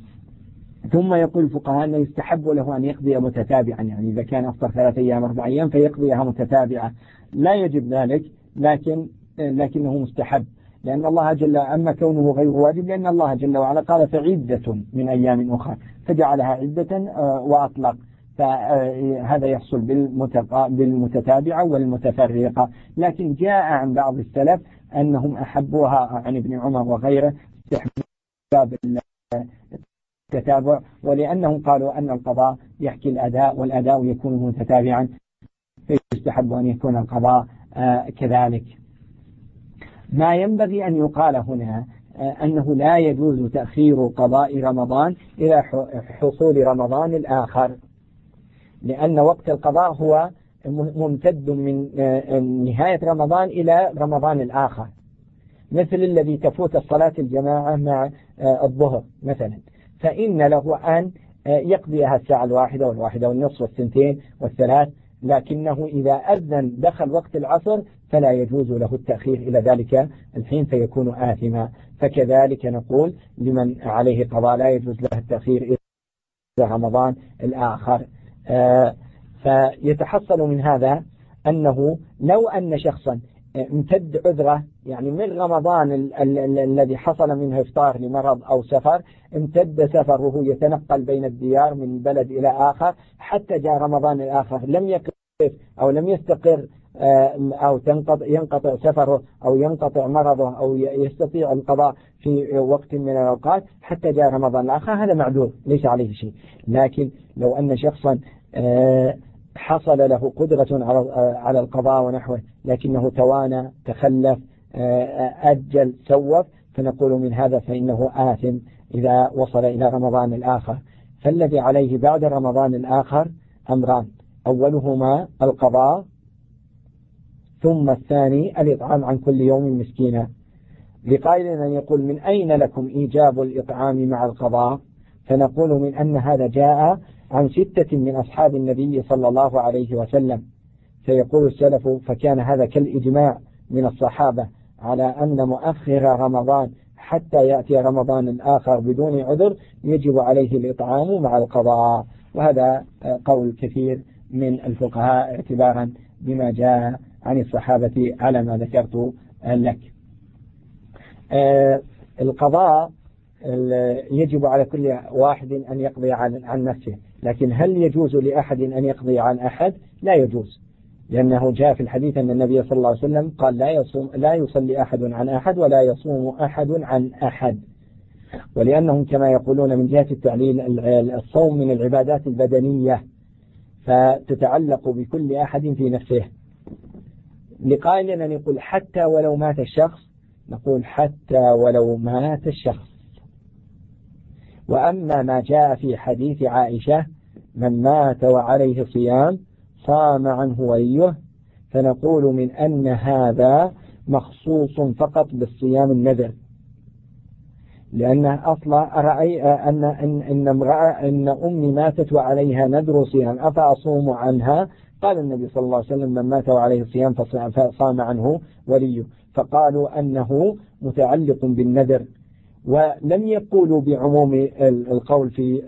ثم يقول الفقهاء أنه يستحب له أن يقضي متتابعا. يعني إذا كان أفطر ثلاثة أيام أربع أيام فيقضيها متتابعة. لا يجب ذلك لكن لكنه مستحب. لأن الله جل أما كونه غير واجب لأن الله جل وعلا قال فعدة من أيام أخرى فجعلها عدة وأطلق. فهذا يحصل بالمتتابعة والمتفرقة. لكن جاء عن بعض السلف أنهم أحبوها عن ابن عمر وغيره استحباب التتابع ولأنهم قالوا أن القضاء يحكي الأداء والأداء يكون متتابعا فيستحب أن يكون القضاء آه، كذلك. ما ينبغي أن يقال هنا آه، أنه لا يجوز تأخير قضاء رمضان إلى حصول رمضان الآخر لأن وقت القضاء هو ممتد من آه، نهاية رمضان إلى رمضان الآخر. مثل الذي تفوت الصلاة الجماعة مع الظهر مثلا. فإن له أن آه، يقضيها الساعة الواحدة والواحدة والنصف والسنتين والثلاث لكنه إذا أذن دخل وقت العصر فلا يجوز له التأخير إلى ذلك الحين فيكون آثما. فكذلك نقول لمن عليه قضاء لا يجوز له التأخير إلى رمضان الآخر. آه، فيتحصل من هذا أنه لو أن شخصا امتد عذره يعني من رمضان الذي حصل منه إفطار لمرض أو سفر امتد سفره يتنقل بين الديار من بلد إلى آخر حتى جاء رمضان الآخر لم يقف أو لم يستقر آه، أو تنقطع ينقطع سفره أو ينقطع مرضه أو يستطيع القضاء في وقت من الأوقات حتى جاء رمضان الآخر هذا معذور ليس عليه شيء. لكن لو أن شخصا آه، حصل له قدرة على القضاء ونحوه لكنه توانى تخلف آه، أجل سوف فنقول من هذا فإنه آثم إذا وصل إلى رمضان الآخر. فالذي عليه بعد رمضان الآخر أمران أولهما القضاء ثم الثاني الإطعام عن كل يوم مسكينا. لقائل أن يقول من أين لكم إيجاب الإطعام مع القضاء؟ فنقول من أن هذا جاء عن ستة من أصحاب النبي صلى الله عليه وسلم. فيقول السلف فكان هذا كالإجماع من الصحابة على أن مؤخر رمضان حتى يأتي رمضان الآخر بدون عذر يجب عليه الإطعام مع القضاء. وهذا قول كثير من الفقهاء اعتبارا بما جاء عن الصحابة على ما ذكرت لك. آه، القضاء يجب على كل واحد أن يقضي عن نفسه. لكن هل يجوز لأحد أن يقضي عن أحد؟ لا يجوز. لأنه جاء في الحديث أن النبي صلى الله عليه وسلم قال لا يصوم لا يصلي أحد عن أحد ولا يصوم أحد عن أحد. ولأنهم كما يقولون من جهة التعليل الصوم من العبادات البدنية فتتعلق بكل أحد في نفسه. لقائل أن يقول حتى ولو مات الشخص نقول حتى ولو مات الشخص. وأما ما جاء في حديث عائشة من مات وعليه صيام صام عنه وليه فنقول من أن هذا مخصوص فقط بالصيام النذر. لأن أصلا أرأي أن إن إن امرأة إن أمي ماتت وعليها نذر صيام أفأصوم عنها؟ قال النبي صلى الله عليه وسلم من مات وعليه صيام فصام عنه وليه. فقالوا أنه متعلق بالنذر. ولم يقولوا بعموم القول في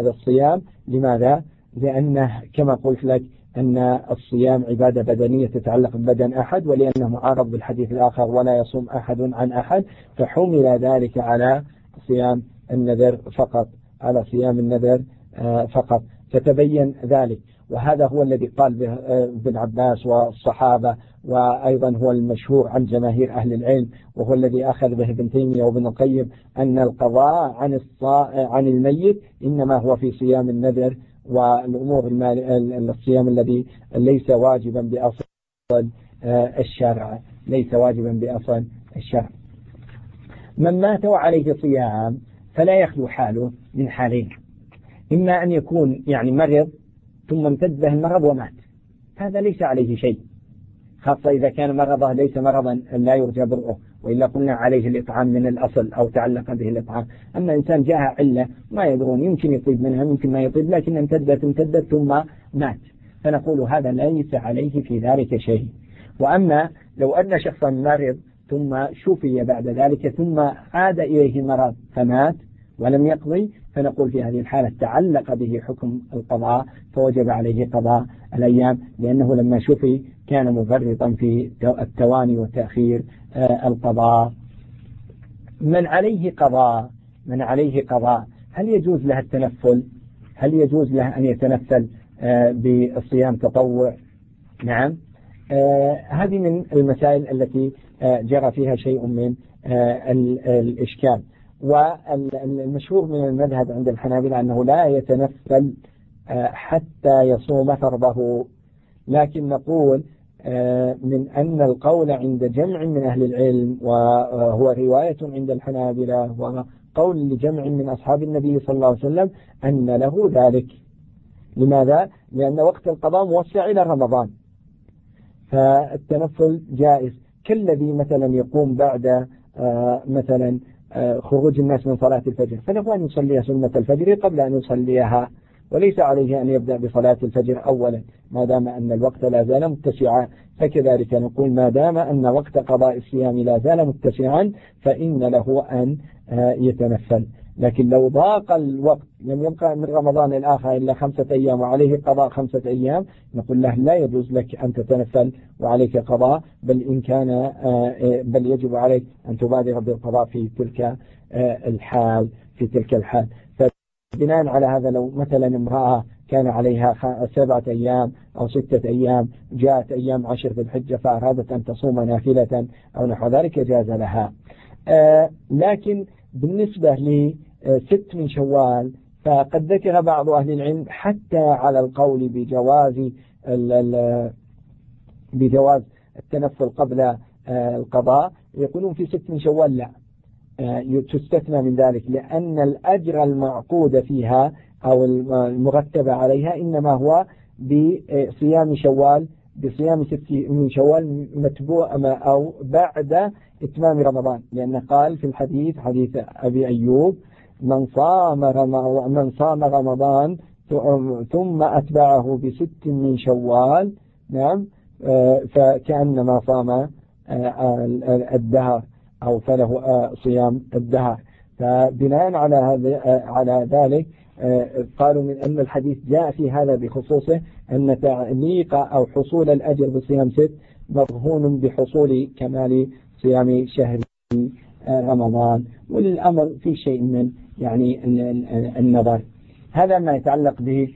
الصيام. لماذا؟ لأنه كما قلت لك أن الصيام عبادة بدنية تتعلق ببدن أحد ولأنه معارض بالحديث الآخر ولا يصوم أحد عن أحد فحمل ذلك على صيام النذر فقط على صيام النذر آه، فقط. فتبين ذلك. وهذا هو الذي قال به آه، ابن عباس والصحابة وأيضا هو المشهور عن جماهير أهل العلم وهو الذي أخذ به ابن تيمية وابن القيم أن القضاء عن عن الميت إنما هو في صيام النذر والأمور الصيام الذي ليس واجبا بأصل آه، الشرع ليس واجبا بأصل الشرع. من مات وعليه صيام فلا يخلو حاله من حالين. إما أن يكون يعني مرض ثم امتد به المرض ومات. هذا ليس عليه شيء. خاصة إذا كان مرضه ليس مرضا لا يرجى برؤه وإلا قلنا عليه الإطعام من الأصل أو تعلق به الإطعام. أما إنسان جاء علة ما يدرون يمكن يطيب منها يمكن ما يطيب لكن امتدت امتدت ثم مات. فنقول هذا ليس عليه في ذلك شيء. وأما لو أن شخصا مرض ثم شفي بعد ذلك ثم عاد إليه المرض فمات ولم يقضي فنقول في هذه الحالة تعلق به حكم القضاء فوجب عليه قضاء الأيام لأنه لما شفي كان مفرطا في التواني وتأخير آه، القضاء. من عليه قضاء من عليه قضاء هل يجوز له التنفل؟ هل يجوز له أن يتنفل آه، بالصيام تطوع؟ نعم. آه، هذه من المسائل التي جرى فيها شيء من الإشكال. والمشهور من المذهب عند الحنابلة أنه لا يتنفل حتى يصوم فرضه. لكن نقول آه، من أن القول عند جمع من أهل العلم وهو رواية عند الحنابلة وقول لجمع من أصحاب النبي صلى الله عليه وسلم أن له ذلك. لماذا؟ لأن وقت القضاء موسع إلى رمضان. فالتنفل جائز. كالذي مثلا يقوم بعد آه، مثلا آه، خروج الناس من صلاة الفجر. فله أن يصلي سنة الفجر قبل أن يصليها وليس عليه أن يبدأ بصلاة الفجر أولا ما دام أن الوقت لا زال متسعا. فكذلك نقول ما دام أن وقت قضاء الصيام لا زال متسعا فإن له أن آه، يتنفل. لكن لو ضاق الوقت لم يبقى من رمضان الآخر إلا خمسة أيام وعليه قضاء خمسة أيام نقول له لا يجوز لك أن تتنفل وعليك قضاء بل إن كان آه، آه، بل يجب عليك أن تبادر بالقضاء في تلك الحال في تلك الحال. بناء على هذا لو مثلا امرأة كان عليها سبعة أيام أو ستة أيام جاءت أيام عشر في الحجة فأرادت أن تصوم نافلة أو نحو ذلك جاز لها. آه لكن بالنسبة لست من شوال فقد ذكر بعض أهل العلم حتى على القول بجواز بجواز التنفل قبل آه، القضاء يقولون في ست من شوال لا. آه، تستثنى من ذلك لأن الأجر المعقود فيها أو المرتب عليها إنما هو بصيام شوال بصيام ست من شوال متبوع أو بعد إتمام رمضان. لأنه قال في الحديث حديث أبي أيوب من صام من صام رمضان ثم أتبعه بست من شوال نعم آه، فكأنما صام آه، الدهر. أو فله آه، صيام الدهر. فبناء على هذا آه، على ذلك آه، قالوا من أن الحديث جاء في هذا بخصوصه أن تعليق أو حصول الأجر بصيام ست مرهون بحصول كمال صيام شهر رمضان. وللأمر في شيء من يعني النظر. هذا ما يتعلق به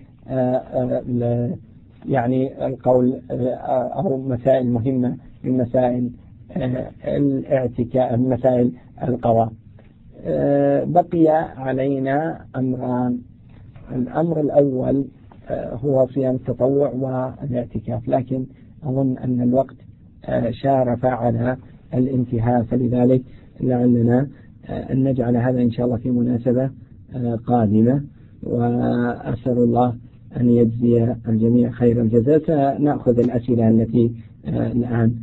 يعني القول أو مسائل مهمة من مسائل الاعتكاف مسائل القضاء آه، بقي علينا أمران. الأمر الأول آه، هو صيام التطوع والاعتكاف لكن أظن أن الوقت شارف على الانتهاء فلذلك لعلنا أن نجعل هذا إن شاء الله في مناسبة قادمة. وأسأل الله أن يجزي الجميع خير الجزاء. سنأخذ الأسئلة التي الآن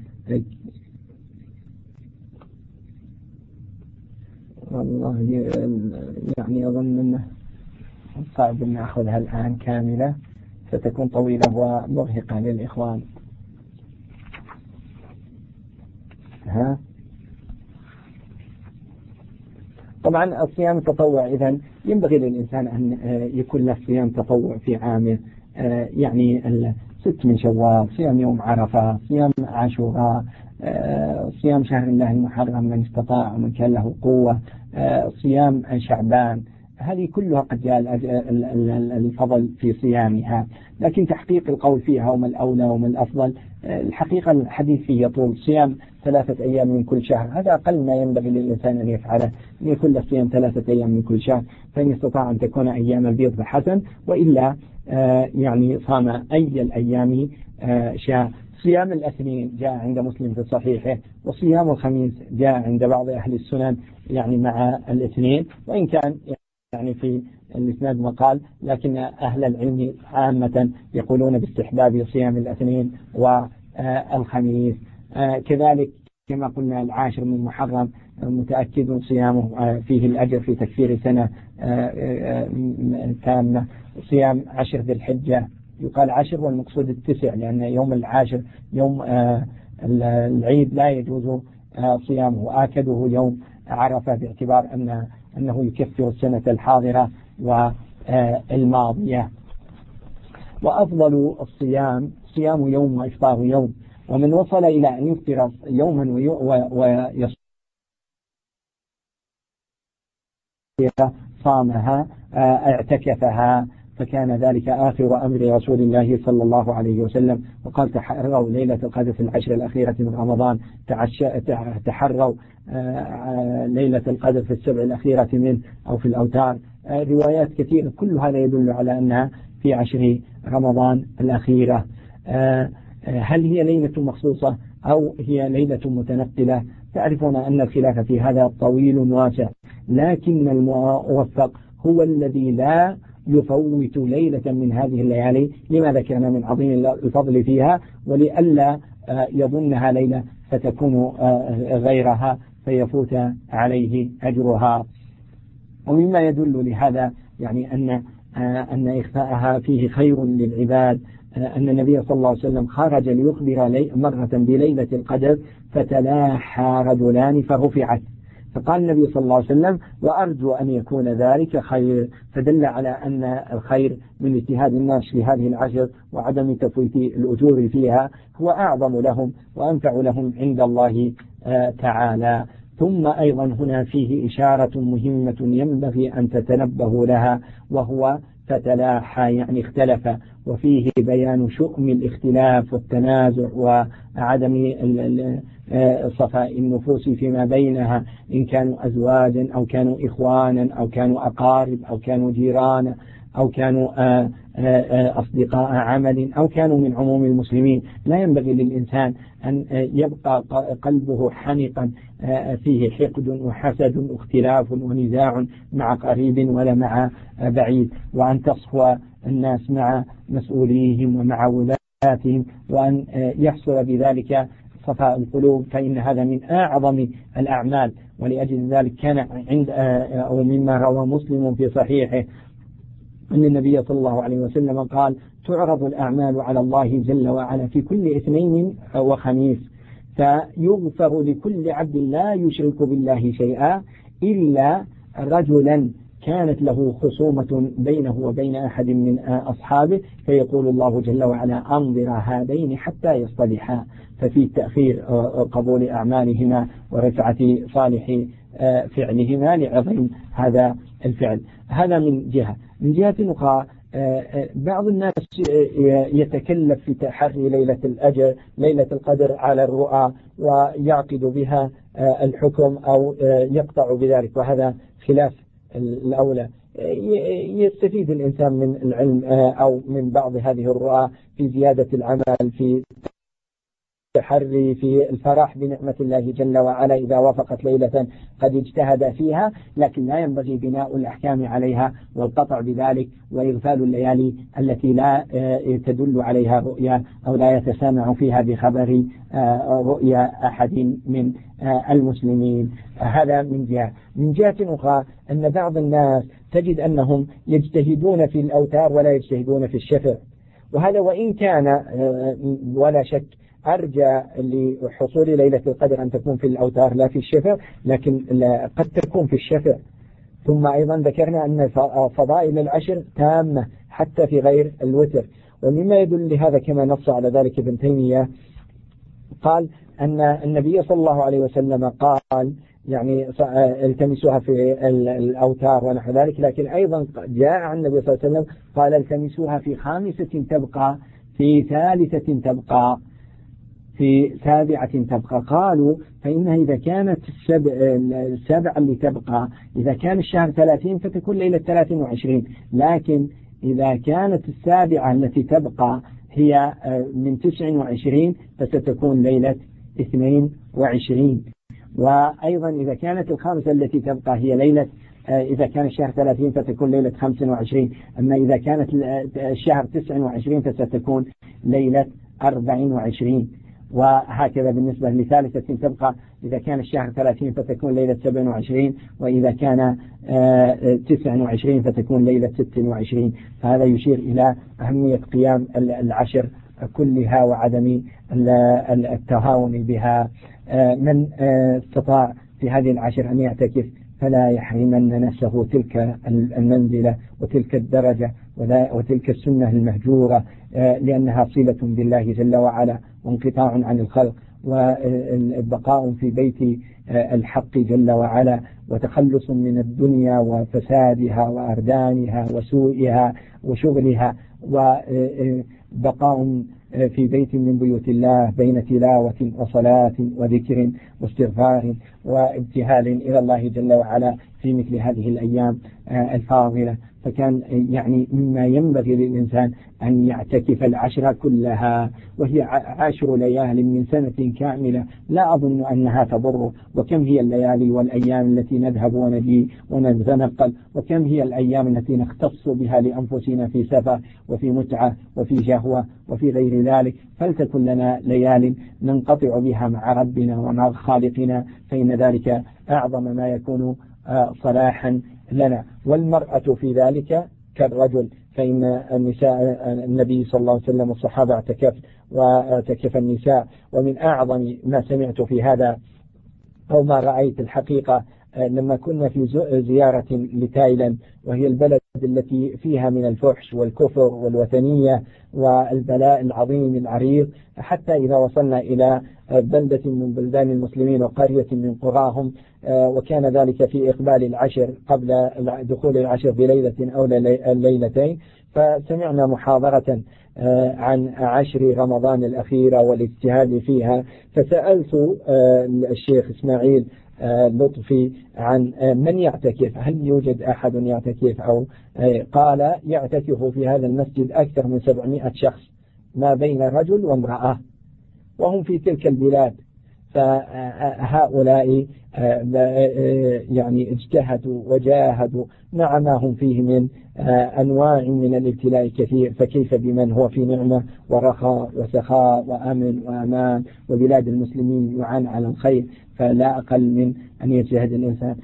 والله يعني أظن أنه صعب أن نأخذها الآن كاملة ستكون طويلة ومرهقة للإخوان. ها؟ طبعا الصيام التطوع إذا ينبغي للإنسان أن يكون له صيام تطوع في عامه يعني ست من شوال صيام يوم عرفة صيام عاشوراء صيام شهر الله المحرم من استطاع ومن كان له قوة. صيام شعبان. هذه كلها قد جاء الفضل في صيامها. لكن تحقيق القول فيها وما الأولى وما الأفضل الحقيقة الحديث فيه يطول. صيام ثلاثة أيام من كل شهر. هذا أقل ما ينبغي للإنسان أن يفعله. أن يكون له صيام ثلاثة أيام من كل شهر. فإن استطاع أن تكون أيام البيض فحسن. وإلا يعني صام أي الأيام شاء صيام الاثنين جاء عند مسلم في صحيحه وصيام الخميس جاء عند بعض أهل السنن يعني مع الاثنين وإن كان يعني في الإسناد مقال لكن أهل العلم عامة يقولون باستحباب صيام الاثنين والخميس. كذلك كما قلنا العاشر من محرم متأكد صيامه فيه الأجر في تكفير سنة تامة صيام عشر ذي الحجة. يقال عشر والمقصود التسع لأن يوم العاشر يوم العيد لا يجوز صيامه. آكده يوم عرفة باعتبار أن أنه يكفر السنة الحاضرة والماضية وأفضل الصيام صيام يوم وإفطار يوم. ومن وصل إلى أن يفطر يوما ويصوم صامها اعتكفها. فكان ذلك آخر أمر رسول الله صلى الله عليه وسلم. وقال تحروا ليلة القدر في العشر الأخيرة من رمضان. تحروا ليلة القدر في السبع الأخيرة منه أو في الأوتار. روايات كثيرة كل هذا يدل على أنها في عشر رمضان الأخيرة. هل هي ليلة مخصوصة أو هي ليلة متنقلة؟ تعرفون أن الخلاف في هذا طويل واسع لكن الموفق هو الذي لا يفوت ليلة من هذه الليالي. لماذا كان من عظيم الفضل فيها؟ ولئلا يظنها ليلة فتكون غيرها فيفوت عليه أجرها. ومما يدل لهذا يعني أن أن إخفاءها فيه خير للعباد. أن النبي صلى الله عليه وسلم خرج ليخبر مرة بليلة القدر فتلاحى رجلان فرفعت فقال النبي صلى الله عليه وسلم وأرجو أن يكون ذلك خير. فدل على أن الخير من اجتهاد الناس في هذه العشر وعدم تفويت الأجور فيها هو أعظم لهم وأنفع لهم عند الله تعالى. ثم أيضا هنا فيه إشارة مهمة ينبغي أن تتنبهوا لها وهو فتلاحى يعني اختلف. وفيه بيان شؤم الاختلاف والتنازع وعدم صفاء النفوس فيما بينها إن كانوا أزواجا أو كانوا إخوانا أو كانوا أقارب أو كانوا جيرانا أو كانوا أصدقاء عمل أو كانوا من عموم المسلمين. لا ينبغي للإنسان أن يبقى قلبه حنقا فيه حقد وحسد واختلاف ونزاع مع قريب ولا مع بعيد. وأن تصفو الناس مع مسؤوليهم ومع ولاتهم وأن يحصل بذلك صفاء القلوب فإن هذا من أعظم الأعمال. ولأجل ذلك كان عند أو مما روى مسلم في صحيحه أن النبي صلى الله عليه وسلم قال تعرض الأعمال على الله جل وعلا في كل اثنين وخميس فيغفر لكل عبد لا يشرك بالله شيئا إلا رجلا كانت له خصومة بينه وبين أحد من أصحابه فيقول الله جل وعلا أنظر هذين حتى يصطلحا. ففي تأخير قبول أعمالهما ورفعة صالح فعلهما لعظم هذا الفعل. هذا من جهة. من جهة أخرى بعض الناس يتكلف في تحري ليلة الأجر ليلة القدر على الرؤى ويعقد بها الحكم أو يقطع بذلك وهذا خلاف الأولى. يستفيد الإنسان من العلم أو من بعض هذه الرؤى في زيادة العمل في التحري في الفرح بنعمة الله جل وعلا إذا وافقت ليلة قد اجتهد فيها لكن لا ينبغي بناء الأحكام عليها والقطع بذلك وإغفال الليالي التي لا آه، تدل عليها رؤيا أو لا يتسامع فيها بخبر آه، رؤيا أحد من آه، المسلمين. هذا من جهة. من جهة أخرى أن بعض الناس تجد أنهم يجتهدون في الأوتار ولا يجتهدون في الشفع وهذا وإن كان ولا شك أرجى لحصول ليلة القدر أن تكون في الأوتار لا في الشفع لكن قد تكون في الشفع ثم أيضا ذكرنا أن فضائل العشر تامة حتى في غير الوتر. ومما يدل لهذا كما نص على ذلك ابن تيمية قال أن النبي صلى الله عليه وسلم قال يعني التمسوها في الأوتار ونحو ذلك لكن أيضا جاء عن النبي صلى الله عليه وسلم قال التمسوها في خامسة تبقى في ثالثة تبقى. في سابعة تبقى. قالوا فإنها إذا كانت السبع, السبع اللي تبقى إذا كان الشهر 30 فتكون ليلة 23 لكن إذا كانت السابعة التي تبقى هي آه، من 29 فستكون ليلة 22 وأيضا إذا كانت الخامسة التي تبقى هي ليلة آه، إذا كان الشهر 30 فتكون ليلة 25 أما إذا كانت الشهر 29 فستكون ليلة 24 وهكذا بالنسبة لثالثة تبقى إذا كان الشهر 30 فتكون ليلة 27 وإذا كان 29 آه، فتكون ليلة 26 فهذا يشير إلى أهمية قيام العشر كلها وعدم التهاون بها. آه، من آه، استطاع في هذه العشر أن يعتكف فلا يحرمن نفسه تلك المنزلة وتلك الدرجة وتلك السنة المهجورة. لأنها صلة بالله جل وعلا. وانقطاع عن الخلق والبقاء في بيت الحق جل وعلا وتخلص من الدنيا وفسادها وأردانها وسوءها وشغلها وبقاء في بيت من بيوت الله بين تلاوة وصلاة وذكر واستغفار وابتهال إلى الله جل وعلا في مثل هذه الأيام الفاضلة. فكان يعني مما ينبغي للإنسان أن يعتكف العشر كلها وهي عشر ليال من سنة كاملة. لا أظن أنها تضر. وكم هي الليالي والأيام التي نذهب ونجي ونتنقل؟ وكم هي الأيام التي نختص بها لأنفسنا في سفر وفي متعة وفي جهوة وفي غير ذلك؟ فلتكن لنا ليال ننقطع بها مع ربنا ومع خالقنا فإن ذلك أعظم ما يكون آه، صلاحا لنا والمرأة في ذلك كالرجل فإن النساء النبي صلى الله عليه وسلم والصحابة اعتكف واعتكف النساء. ومن أعظم ما سمعت في هذا أو ما رأيت الحقيقة لما كنا في زيارة لتايلاند وهي البلد التي فيها من الفحش والكفر والوثنية والبلاء العظيم العريض حتى إذا وصلنا إلى بلدة من بلدان المسلمين وقرية من قراهم وكان ذلك في إقبال العشر قبل دخول العشر بليلة أو الليلتين فسمعنا محاضرة عن عشر رمضان الأخيرة والاجتهاد فيها. فسألت الشيخ إسماعيل لطفي عن من يعتكف؟ هل يوجد أحد يعتكف؟ أو قال يعتكف في هذا المسجد أكثر من 700 شخص ما بين رجل وامرأة وهم في تلك البلاد. فهؤلاء يعني اجتهدوا وجاهدوا. مع ما هم فيه من أنواع من الابتلاء كثير. فكيف بمن هو في نعمة ورخاء وسخاء وأمن وأمان وبلاد المسلمين يعان على الخير؟ فلا أقل من أن يجتهد الإنسان.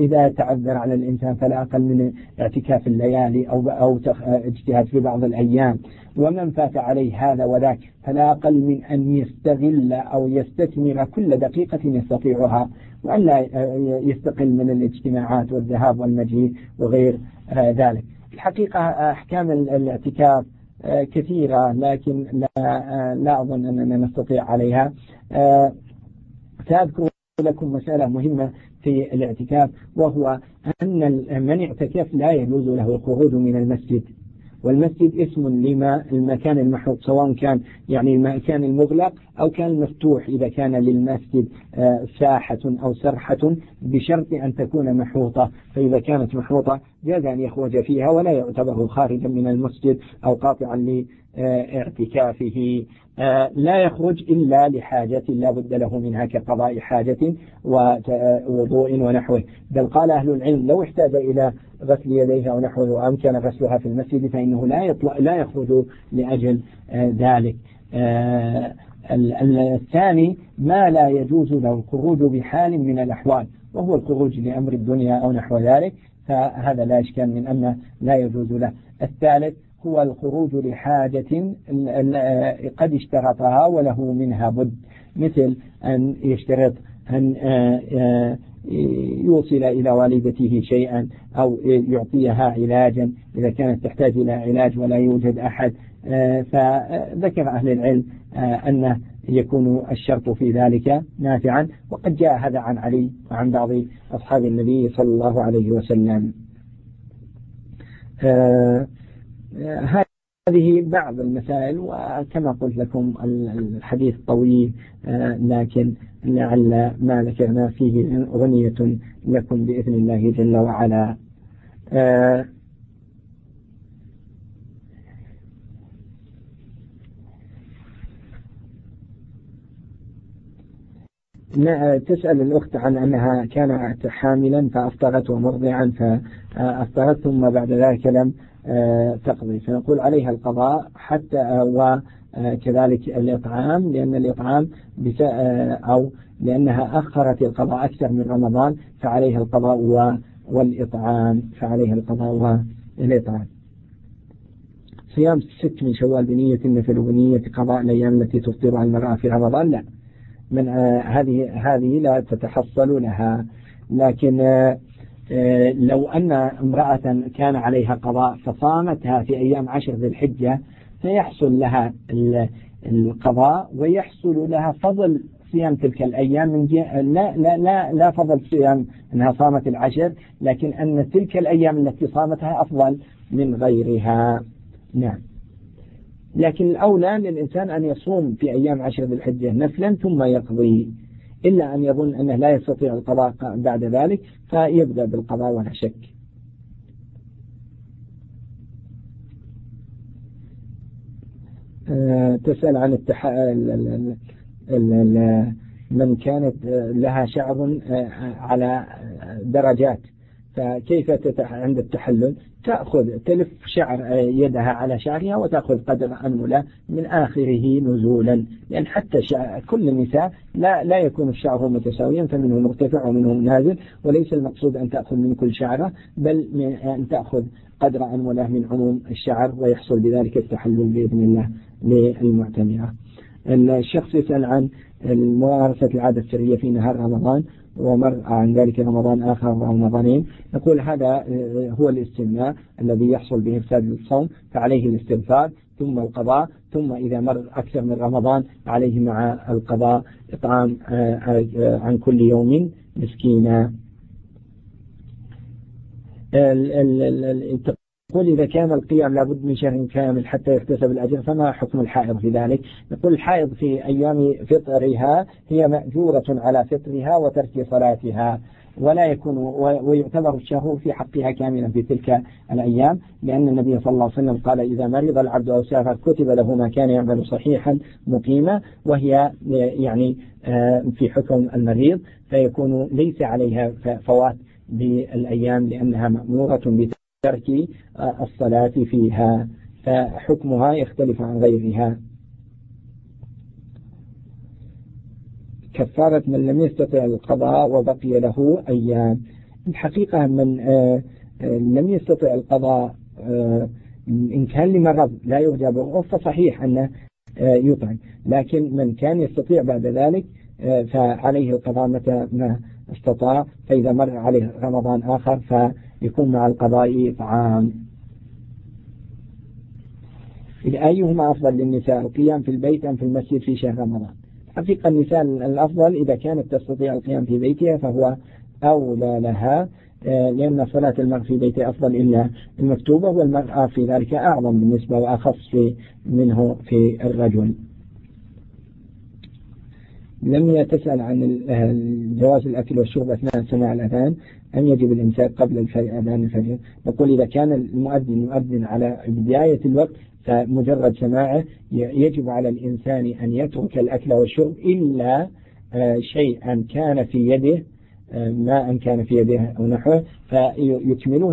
إذا تعذر على الإنسان فلا أقل من اعتكاف الليالي أو أو اجتهاد في بعض الأيام. ومن فات عليه هذا وذاك فلا أقل من أن يستغل أو يستثمر كل دقيقة يستطيعها. وأن لا يستقل من الاجتماعات والذهاب والمجيء وغير ذلك. الحقيقة أحكام الاعتكاف كثيرة لكن لا, لا أظن أننا نستطيع عليها. سأذكر لكم مسألة مهمة في الاعتكاف وهو أن من اعتكف لا يجوز له الخروج من المسجد. والمسجد اسم لما المكان المحوط سواء كان يعني المكان المغلق أو كان مفتوح إذا كان للمسجد آه، ساحة أو سرحة بشرط أن تكون محوطة فإذا كانت محوطة جاز أن يخرج فيها ولا يعتبر خارجا من المسجد أو قاطعا لاعتكافه آه، لا يخرج إلا لحاجة لا بد له منها كقضاء حاجة ووضوء ونحوه. بل قال أهل العلم لو احتاج إلى غسل يديه أو نحوه وأمكن غسلها في المسجد فإنه لا يطلع لا يخرج لأجل آه، ذلك. آه، الثاني ما لا يجوز له الخروج بحال من الأحوال وهو الخروج لأمر الدنيا أو نحو ذلك فهذا لا إشكال من أن لا يجوز له. الثالث هو الخروج لحاجة قد اشترطها وله منها بد. مثل أن يشترط أن آه، آه، يوصل إلى والدته شيئا أو يعطيها علاجا. إذا كانت تحتاج إلى علاج ولا يوجد أحد آه، فذكر أهل العلم أنه يكون الشرط في ذلك نافعا. وقد جاء هذا عن علي وعن بعض أصحاب النبي صلى الله عليه وسلم. هذه بعض المسائل وكما قلت لكم الحديث طويل لكن لعل ما ذكرنا فيه غنية لكم بإذن الله جل وعلا. تسأل الأخت عن أنها كانت حاملا فأفطرت ومرضعا فأفطرت ثم بعد ذلك لم آه، تقضي. فنقول عليها القضاء حتى آه، وكذلك الإطعام لأن الإطعام آه، أو لأنها أخرت القضاء أكثر من رمضان فعليها القضاء والإطعام فعليها القضاء والإطعام صيام ست من شوال بنية النفل وبنية قضاء الأيام التي تفطرها المرأة في رمضان؟ لا. من هذه هذه لا تتحصل لها لكن آه، لو أن امرأة كان عليها قضاء فصامتها في أيام عشر ذي الحجة فيحصل لها القضاء ويحصل لها فضل صيام تلك الأيام من لا, لا, لا, لا فضل صيام أنها صامت العشر لكن أن تلك الأيام التي صامتها أفضل من غيرها. نعم. لكن الأولى للإنسان أن يصوم في أيام عشر ذي الحجة نفلا ثم يقضي. إلا أن يظن أنه لا يستطيع القضاء بعد ذلك فيبدأ بالقضاء ولا شك. آه، تسأل عن التح... من كانت لها شعر آه، على درجات. فكيف تتح... عند التحلل؟ تأخذ تلف شعر يدها على شعرها وتأخذ قدر أنملة من آخره نزولا. لأن حتى كل النساء لا, لا يكون الشعر متساويا فمنه مرتفع ومنه نازل وليس المقصود أن تأخذ من كل شعرة بل من أن تأخذ قدر أنملة من عموم الشعر ويحصل بذلك التحلل بإذن الله للمعتمرة. الشخص يسأل عن ممارسة العادة السرية في نهار رمضان ومر عن ذلك رمضان آخر رمضانين نقول هذا آه، هو الاستمناء الذي يحصل به إفساد الصوم فعليه الاستغفار ثم القضاء ثم إذا مر أكثر من رمضان عليه مع القضاء إطعام آه، آه، عن كل يوم مسكينا. يقول إذا كان القيام لابد من شهر كامل حتى يحتسب الأجر فما حكم الحائض في ذلك؟ نقول الحائض في أيام فطرها هي مأجورة على فطرها وترك صلاتها ولا يكون ويعتبر الشهر في حقها كاملا في تلك الأيام لأن النبي صلى الله عليه وسلم قال إذا مرض العبد أو سافر كتب له ما كان يعمل صحيحا مقيما وهي يعني آه، في حكم المريض فيكون ليس عليها فوات بالأيام لأنها مأمورة ترك الصلاة فيها فحكمها يختلف عن غيرها. كفارة من لم يستطع القضاء وبقي له أيام. الحقيقة من آه، آه، لم يستطع القضاء آه، إن كان لمرض لا يرجى برؤه فصحيح أنه يطعم. لكن من كان يستطيع بعد ذلك فعليه القضاء متى ما استطاع. فإذا مر عليه رمضان آخر فيكون مع القضاء طعام أيهما أفضل للنساء؟ القيام في البيت أم في المسجد في شهر رمضان؟ حقيقة النساء الأفضل إذا كانت تستطيع القيام في بيتها فهو أولى لها آه، لأن صلاة المرء في بيته أفضل إلا المكتوبة والمرأة في ذلك أعظم بالنسبة وأخص منه في الرجل. لم تسأل عن جواز الأكل والشرب أثناء سماع الأذان أم يجب الإمساك قبل أذان الفجر. نقول إذا كان المؤذن يؤذن على بداية الوقت فمجرد سماعه يجب على الإنسان أن يترك الأكل والشرب إلا آه، شيئا كان في يده آه، ماء كان في يده أو نحوه فيكمله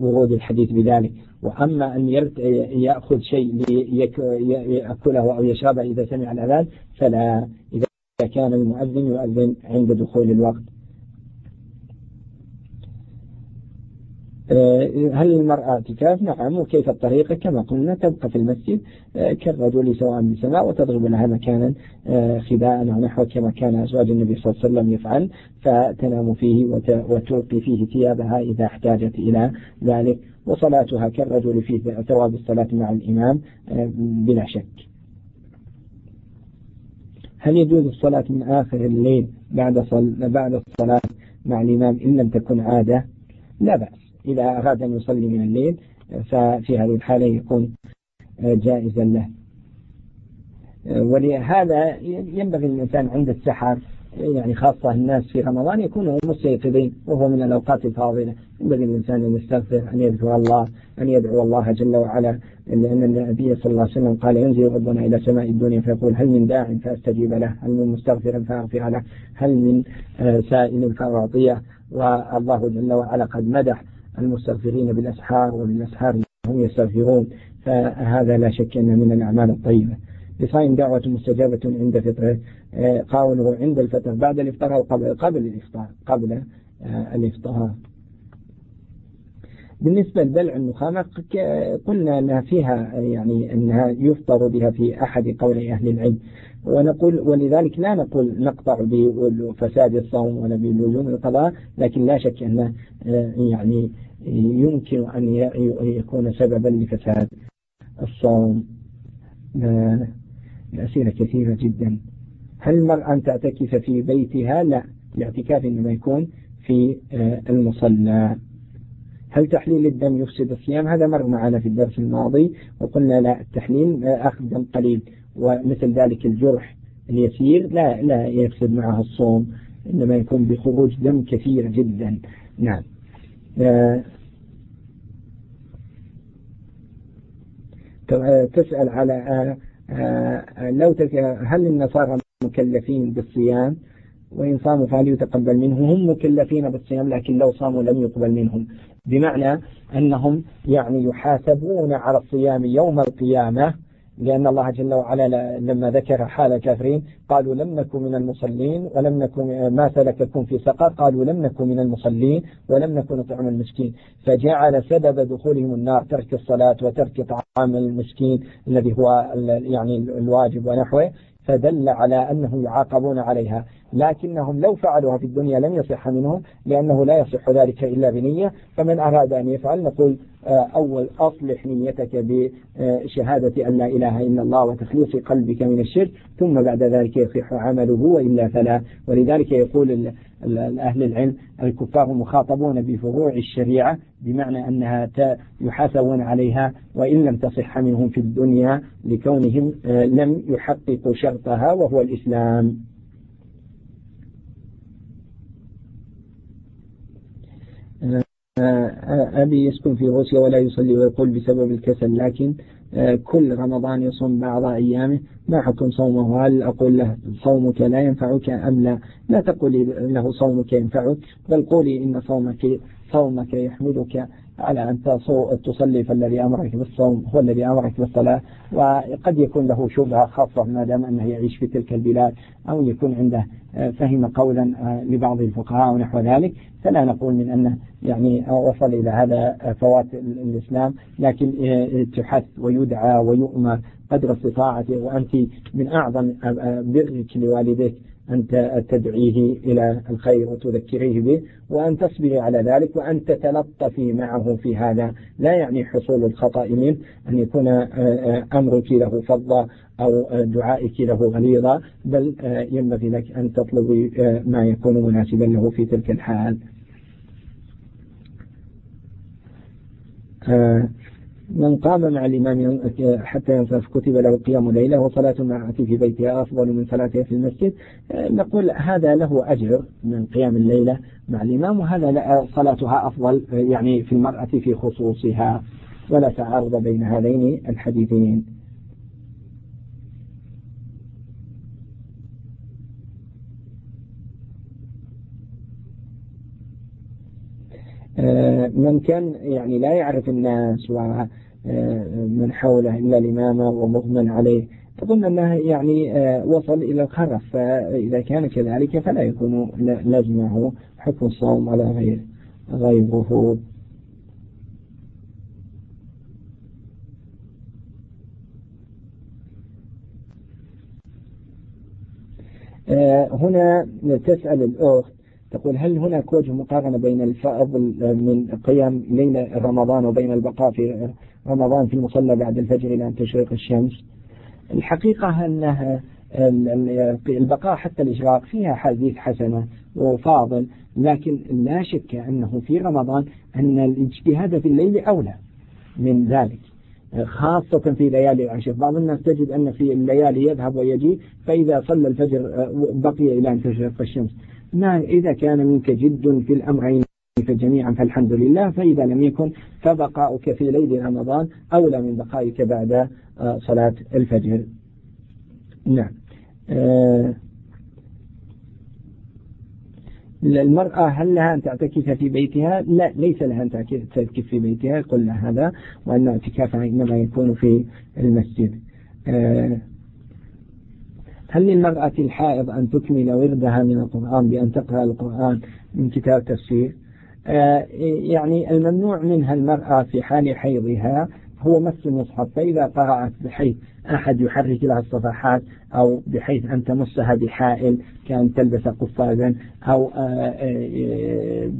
لورود الحديث بذلك. وأما أن يأخذ شيء ليأكله أو يشربه إذا سمع الأذان فلا. إذا كان المؤذن يؤذن عند دخول الوقت. آه، هل المرأة اعتكاف؟ نعم. وكيف الطريقة كما قلنا تبقى في المسجد آه، كالرجل سواء بسماء وتضرب لها مكانا آه، خباء أو كما كان أزواج النبي صلى الله عليه وسلم يفعل. فتنام فيه وتلقي فيه ثيابها إذا احتاجت إلى ذلك. وصلاتها كالرجل في ثواب الصلاة مع الإمام بلا شك. هل يجوز الصلاة من آخر الليل بعد بعد الصلاة مع الإمام إن لم تكن عادة؟ لا بأس إذا أراد أن يصلي من الليل ففي هذه الحالة يكون جائزا له ولهذا ينبغي الإنسان عند السحر يعني خاصة الناس في رمضان يكونوا مستيقظين وهو من الأوقات الفاضلة. ينبغي الإنسان أن يستغفر أن يذكر الله أن يدعو الله جل وعلا. لأن النبي صلى الله عليه وسلم قال ينزل ربنا إلى سماء الدنيا فيقول هل من داع فأستجيب له؟ هل من مستغفر فأغفر له؟ هل من سائل فأعطيه؟ والله جل وعلا قد مدح المستغفرين بالأسحار وبالأسحار هم يستغفرون. فهذا لا شك أنه من الأعمال الطيبة. لصائم دعوة مستجابة عند فطره آه، قاوله عند الفطر. بعد الإفطار أو قبل قبل الإفطار قبل آه، الإفطار. بالنسبة لبلع النخامة قلنا أنها فيها يعني أنها يفطر بها في أحد قولي أهل العلم. ونقول ولذلك لا نقول نقطع بفساد الصوم ولا بلزوم القضاء لكن لا شك أن آه، يعني يمكن أن يكون سببا لفساد الصوم. الأسئلة كثيرة جدا. هل المرأة أن تعتكف في بيتها؟ لا. الاعتكاف إنما يكون في آه، المصلى. هل تحليل الدم يفسد الصيام؟ هذا مر معنا في الدرس الماضي وقلنا لا التحليل أخذ دم قليل ومثل ذلك الجرح اليسير لا لا يفسد معه الصوم إنما يكون بخروج دم كثير جدا. نعم. آه، تسأل على آه، لو هل النصارى مكلفين بالصيام؟ وإن صاموا فهل يتقبل منهم؟ هم مكلفين بالصيام لكن لو صاموا لم يقبل منهم. بمعنى أنهم يعني يحاسبون على الصيام يوم القيامة لأن الله جل وعلا لما ذكر حال الكافرين قالوا لم نكن من المصلين ولم نكن ما سلككم في سقر قالوا لم نكن من المصلين ولم نكن نطعم المسكين. فجعل سبب دخولهم النار ترك الصلاة وترك طعام المسكين الذي هو يعني الواجب ونحوه. فدل على أنهم يعاقبون عليها. لكنهم لو فعلوها في الدنيا لم يصح منهم لأنه لا يصح ذلك إلا بنية. فمن أراد أن يفعل نقول آه، أول أصلح نيتك بشهادة أن لا إله إلا الله وتخليص قلبك من الشرك ثم بعد ذلك يصح عمله وإلا فلا. ولذلك يقول أهل العلم الكفار مخاطبون بفروع الشريعة بمعنى أنها يحاسبون عليها وإن لم تصح منهم في الدنيا لكونهم آه، لم يحققوا شرطها وهو الإسلام. أبي يسكن في روسيا ولا يصلي ويقول بسبب الكسل لكن آه، كل رمضان يصوم بعض أيامه. ما حكم صومه؟ هل أقول له صومك لا ينفعك أم لا؟ لا تقولي له صومك ينفعك بل قولي إن صومك صومك يحمدك. على أن تصلي فالذي أمرك بالصوم هو الذي أمرك بالصلاة وقد يكون له شبهة خاصة ما دام أنه يعيش في تلك البلاد أو يكون عنده آه، فهم قولا آه، لبعض الفقهاء ونحو ذلك. فلا نقول من أنه يعني وصل إلى هذا آه، فوات الإسلام لكن تحث ويدعى ويؤمر قدر استطاعته وأنت من أعظم برك لوالديك. أن تدعيه إلى الخير وتذكريه به وأن تصبري على ذلك وأن تتلطفي معه في هذا. لا يعني حصول الخطأ منه أن يكون آه، آه، أمرك له فضا أو آه، دعائك له غليظا بل ينبغي لك أن تطلبي ما يكون مناسبا له في تلك الحال. من قام مع الإمام حتى ينصرف كتب له قيام ليلة وصلاة المرأة في بيتها أفضل من صلاتها في المسجد. نقول هذا له أجر من قيام الليلة مع الإمام وهذا صلاتها أفضل يعني في المرأة في خصوصها ولا تعارض بين هذين الحديثين. من كان يعني لا يعرف الناس ومن حوله إلا الإمامة ومغمن عليه أظن أنه يعني وصل إلى الخرف فإذا كان كذلك فلا يكون لازمه حكم الصوم ولا غير غيره. هنا تسأل الأخت تقول هل هناك وجه مقارنة بين الفضل من قيام ليلة رمضان وبين البقاء في رمضان في المصلى بعد الفجر إلى أن تشرق الشمس؟ الحقيقة أنها البقاء حتى الإشراق فيها حديث حسنة وفاضل لكن لا شك أنه في رمضان أن الاجتهاد في الليل أولى من ذلك خاصة في ليالي العشر. بعض الناس تجد أن في الليالي يذهب ويجي فإذا صلى الفجر بقي إلى أن تشرق الشمس. ما إذا كان منك جد في الأمرين فجميعا فالحمد لله فإذا لم يكن فبقاؤك في ليل رمضان أولى من بقائك بعد آه، صلاة الفجر. نعم. آه، المرأة هل لها أن تعتكف في بيتها؟ لا ليس لها أن تعتكف في بيتها قلنا هذا وأن اعتكافها إنما يكون في المسجد. آه، هل للمرأة الحائض أن تكمل وردها من القرآن بأن تقرأ القرآن من كتاب تفسير؟ آه، يعني الممنوع منها المرأة في حال حيضها هو مس المصحف فإذا قرأت بحيث أحد يحرك لها الصفحات أو بحيث أن تمسها بحائل كأن تلبس قفازا أو آه، آه،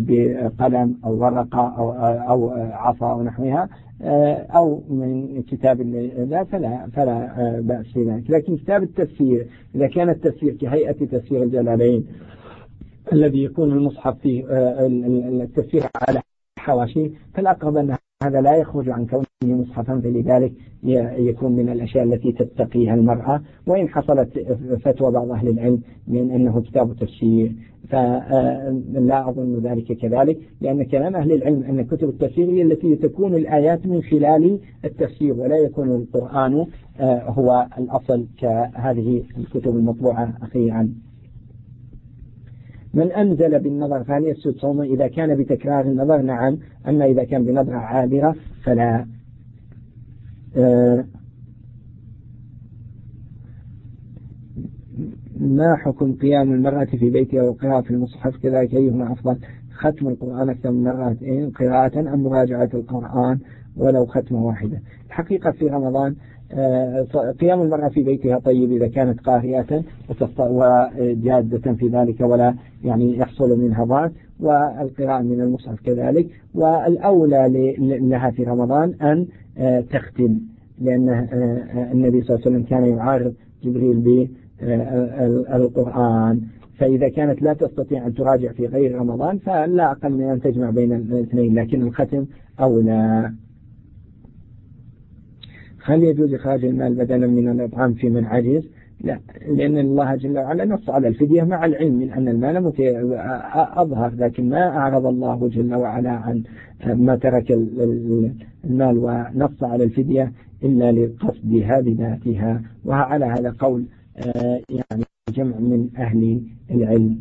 بقلم أو ورقة أو, أو عصا أو نحوها أو من كتاب لا فلا فلا بأس في ذلك لكن كتاب التفسير إذا كان التفسير كهيئة تفسير الجلالين الذي يكون المصحف في التفسير على حواشي فالأقرب أن هذا لا يخرج عن كونه مصحفا فلذلك يكون من الأشياء التي تتقيها المرأة. وإن حصلت فتوى بعض أهل العلم من أنه كتاب تفسير فلا أظن ذلك كذلك لأن كلام أهل العلم أن كتب التفسير هي التي تكون الآيات من خلال التفسير ولا يكون القرآن آه، هو الأصل كهذه الكتب المطبوعة أخيرا. من أنزل بالنظر فهل يسجد صومه إذا كان بتكرار النظر؟ نعم. أما إذا كان بنظرة عابرة فلا. آه، ما حكم قيام المرأة في بيتها وقراءة في المصحف؟ كذلك أيهما أفضل؟ ختم القرآن أكثر من مرتين قراءة أم مراجعة القرآن ولو ختمة واحدة؟ الحقيقة في رمضان قيام المرأة في بيتها طيب إذا كانت قارئة وجادة في ذلك ولا يعني يحصل منها ضعف والقراءة من المصحف كذلك والأولى لها في رمضان أن آه، تختم لأن آه، النبي صلى الله عليه وسلم كان يعارض جبريل بالقرآن فإذا كانت لا تستطيع أن تراجع في غير رمضان فلا أقل من أن تجمع بين الاثنين لكن الختم أولى. هل يجوز إخراج المال بدلا من الإطعام في من عجز لا لأن الله جل وعلا نص على الفدية مع العلم من أن المال أظهر لكن ما أعرض الله جل وعلا عن ما ترك المال ونص على الفدية إلا لقصدها بذاتها وعلى هذا قول آه، يعني جمع من أهل العلم.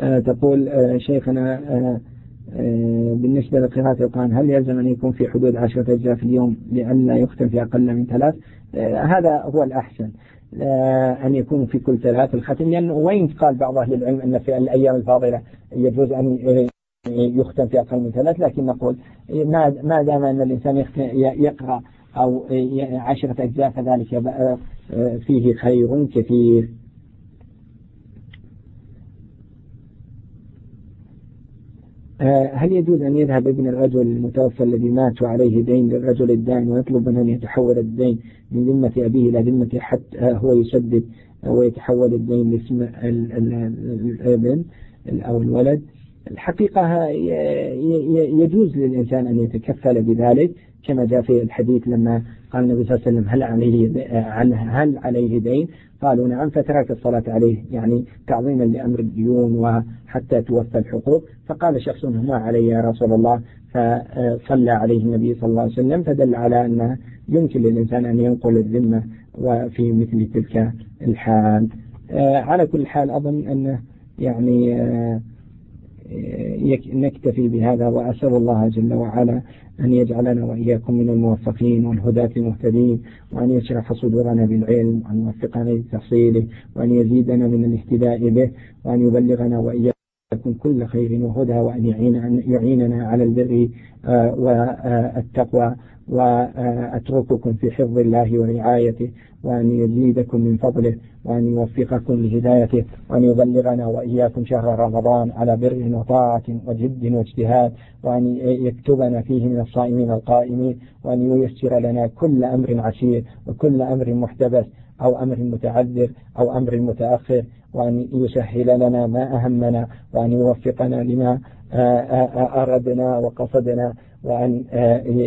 آه، تقول آه، شيخنا بالنسبة لقراءة القرآن هل يلزم أن يكون في حدود عشرة أجزاء في اليوم لأن لا يختم في أقل من ثلاث؟ آه، هذا هو الأحسن آه، أن يكون في كل ثلاث الختم لأنه وين قال بعض أهل العلم أن في الأيام الفاضلة يجوز أن يختم في أقل من ثلاث؟ لكن نقول ما دام أن الإنسان يقرأ أو عشرة أجزاء فذلك فيه خير كثير آه، هل يجوز أن يذهب ابن الرجل المتوفى الذي مات وعليه دين للرجل الدائن ويطلب منه أن يتحول الدين من ذمة أبيه إلى ذمة حتى هو يسدد ويتحول الدين لاسم الابن أو الولد؟ الحقيقة يجوز للإنسان أن يتكفل بذلك كما جاء في الحديث لما قال النبي صلى الله عليه وسلم هل عليه هل عليه دين؟ قالوا نعم فترك الصلاة عليه يعني تعظيما لأمر الديون وحتى توفى الحقوق. فقال شخص ما علي يا رسول الله؟ فصلى عليه النبي صلى الله عليه وسلم فدل على أن يمكن للإنسان أن ينقل الذمة وفي مثل تلك الحال. آه، على كل حال أظن أنه يعني آه، نكتفي بهذا وأسأل الله جل وعلا أن يجعلنا وإياكم من الموفقين والهداة المهتدين وأن يشرح صدورنا بالعلم وأن يوفقنا لتحصيله وأن يزيدنا من الاهتداء به وأن يبلغنا وإياكم كل خير وهدى وأن يعيننا على البر آه، والتقوى. وأترككم في حفظ الله ورعايته وأن يزيدكم من فضله وأن يوفقكم لهدايته وأن يبلغنا وإياكم شهر رمضان على بر وطاعة وجد واجتهاد وأن يكتبنا فيه من الصائمين القائمين وأن ييسر لنا كل أمر عسير وكل أمر محتبس أو أمر متعذر أو أمر متأخر وأن يسهل لنا ما أهمنا وأن يوفقنا لما أردنا وقصدنا وأن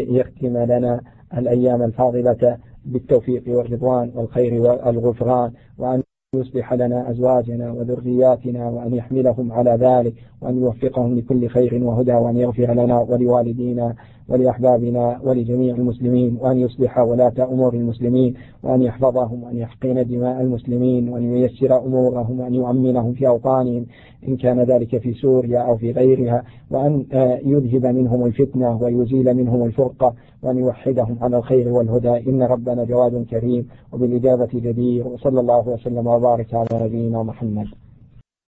يختم لنا الأيام الفاضلة بالتوفيق والرضوان والخير والغفران وأن يصلح لنا أزواجنا وذرياتنا وأن يحملهم على ذلك وأن يوفقهم لكل خير وهدى وأن يغفر لنا ولوالدينا ولأحبابنا ولجميع المسلمين وأن يصلح ولاة أمور المسلمين وأن يحفظهم وأن يحقن دماء المسلمين وأن ييسر أمورهم وأن يؤمنهم في أوطانهم إن كان ذلك في سوريا أو في غيرها وأن آه، يذهب منهم الفتنة ويزيل منهم الفرقة وأن يوحدهم على الخير والهدى. إن ربنا جواد كريم وبالإجابة جدير. وصلى الله وسلم وبارك على نبينا محمد.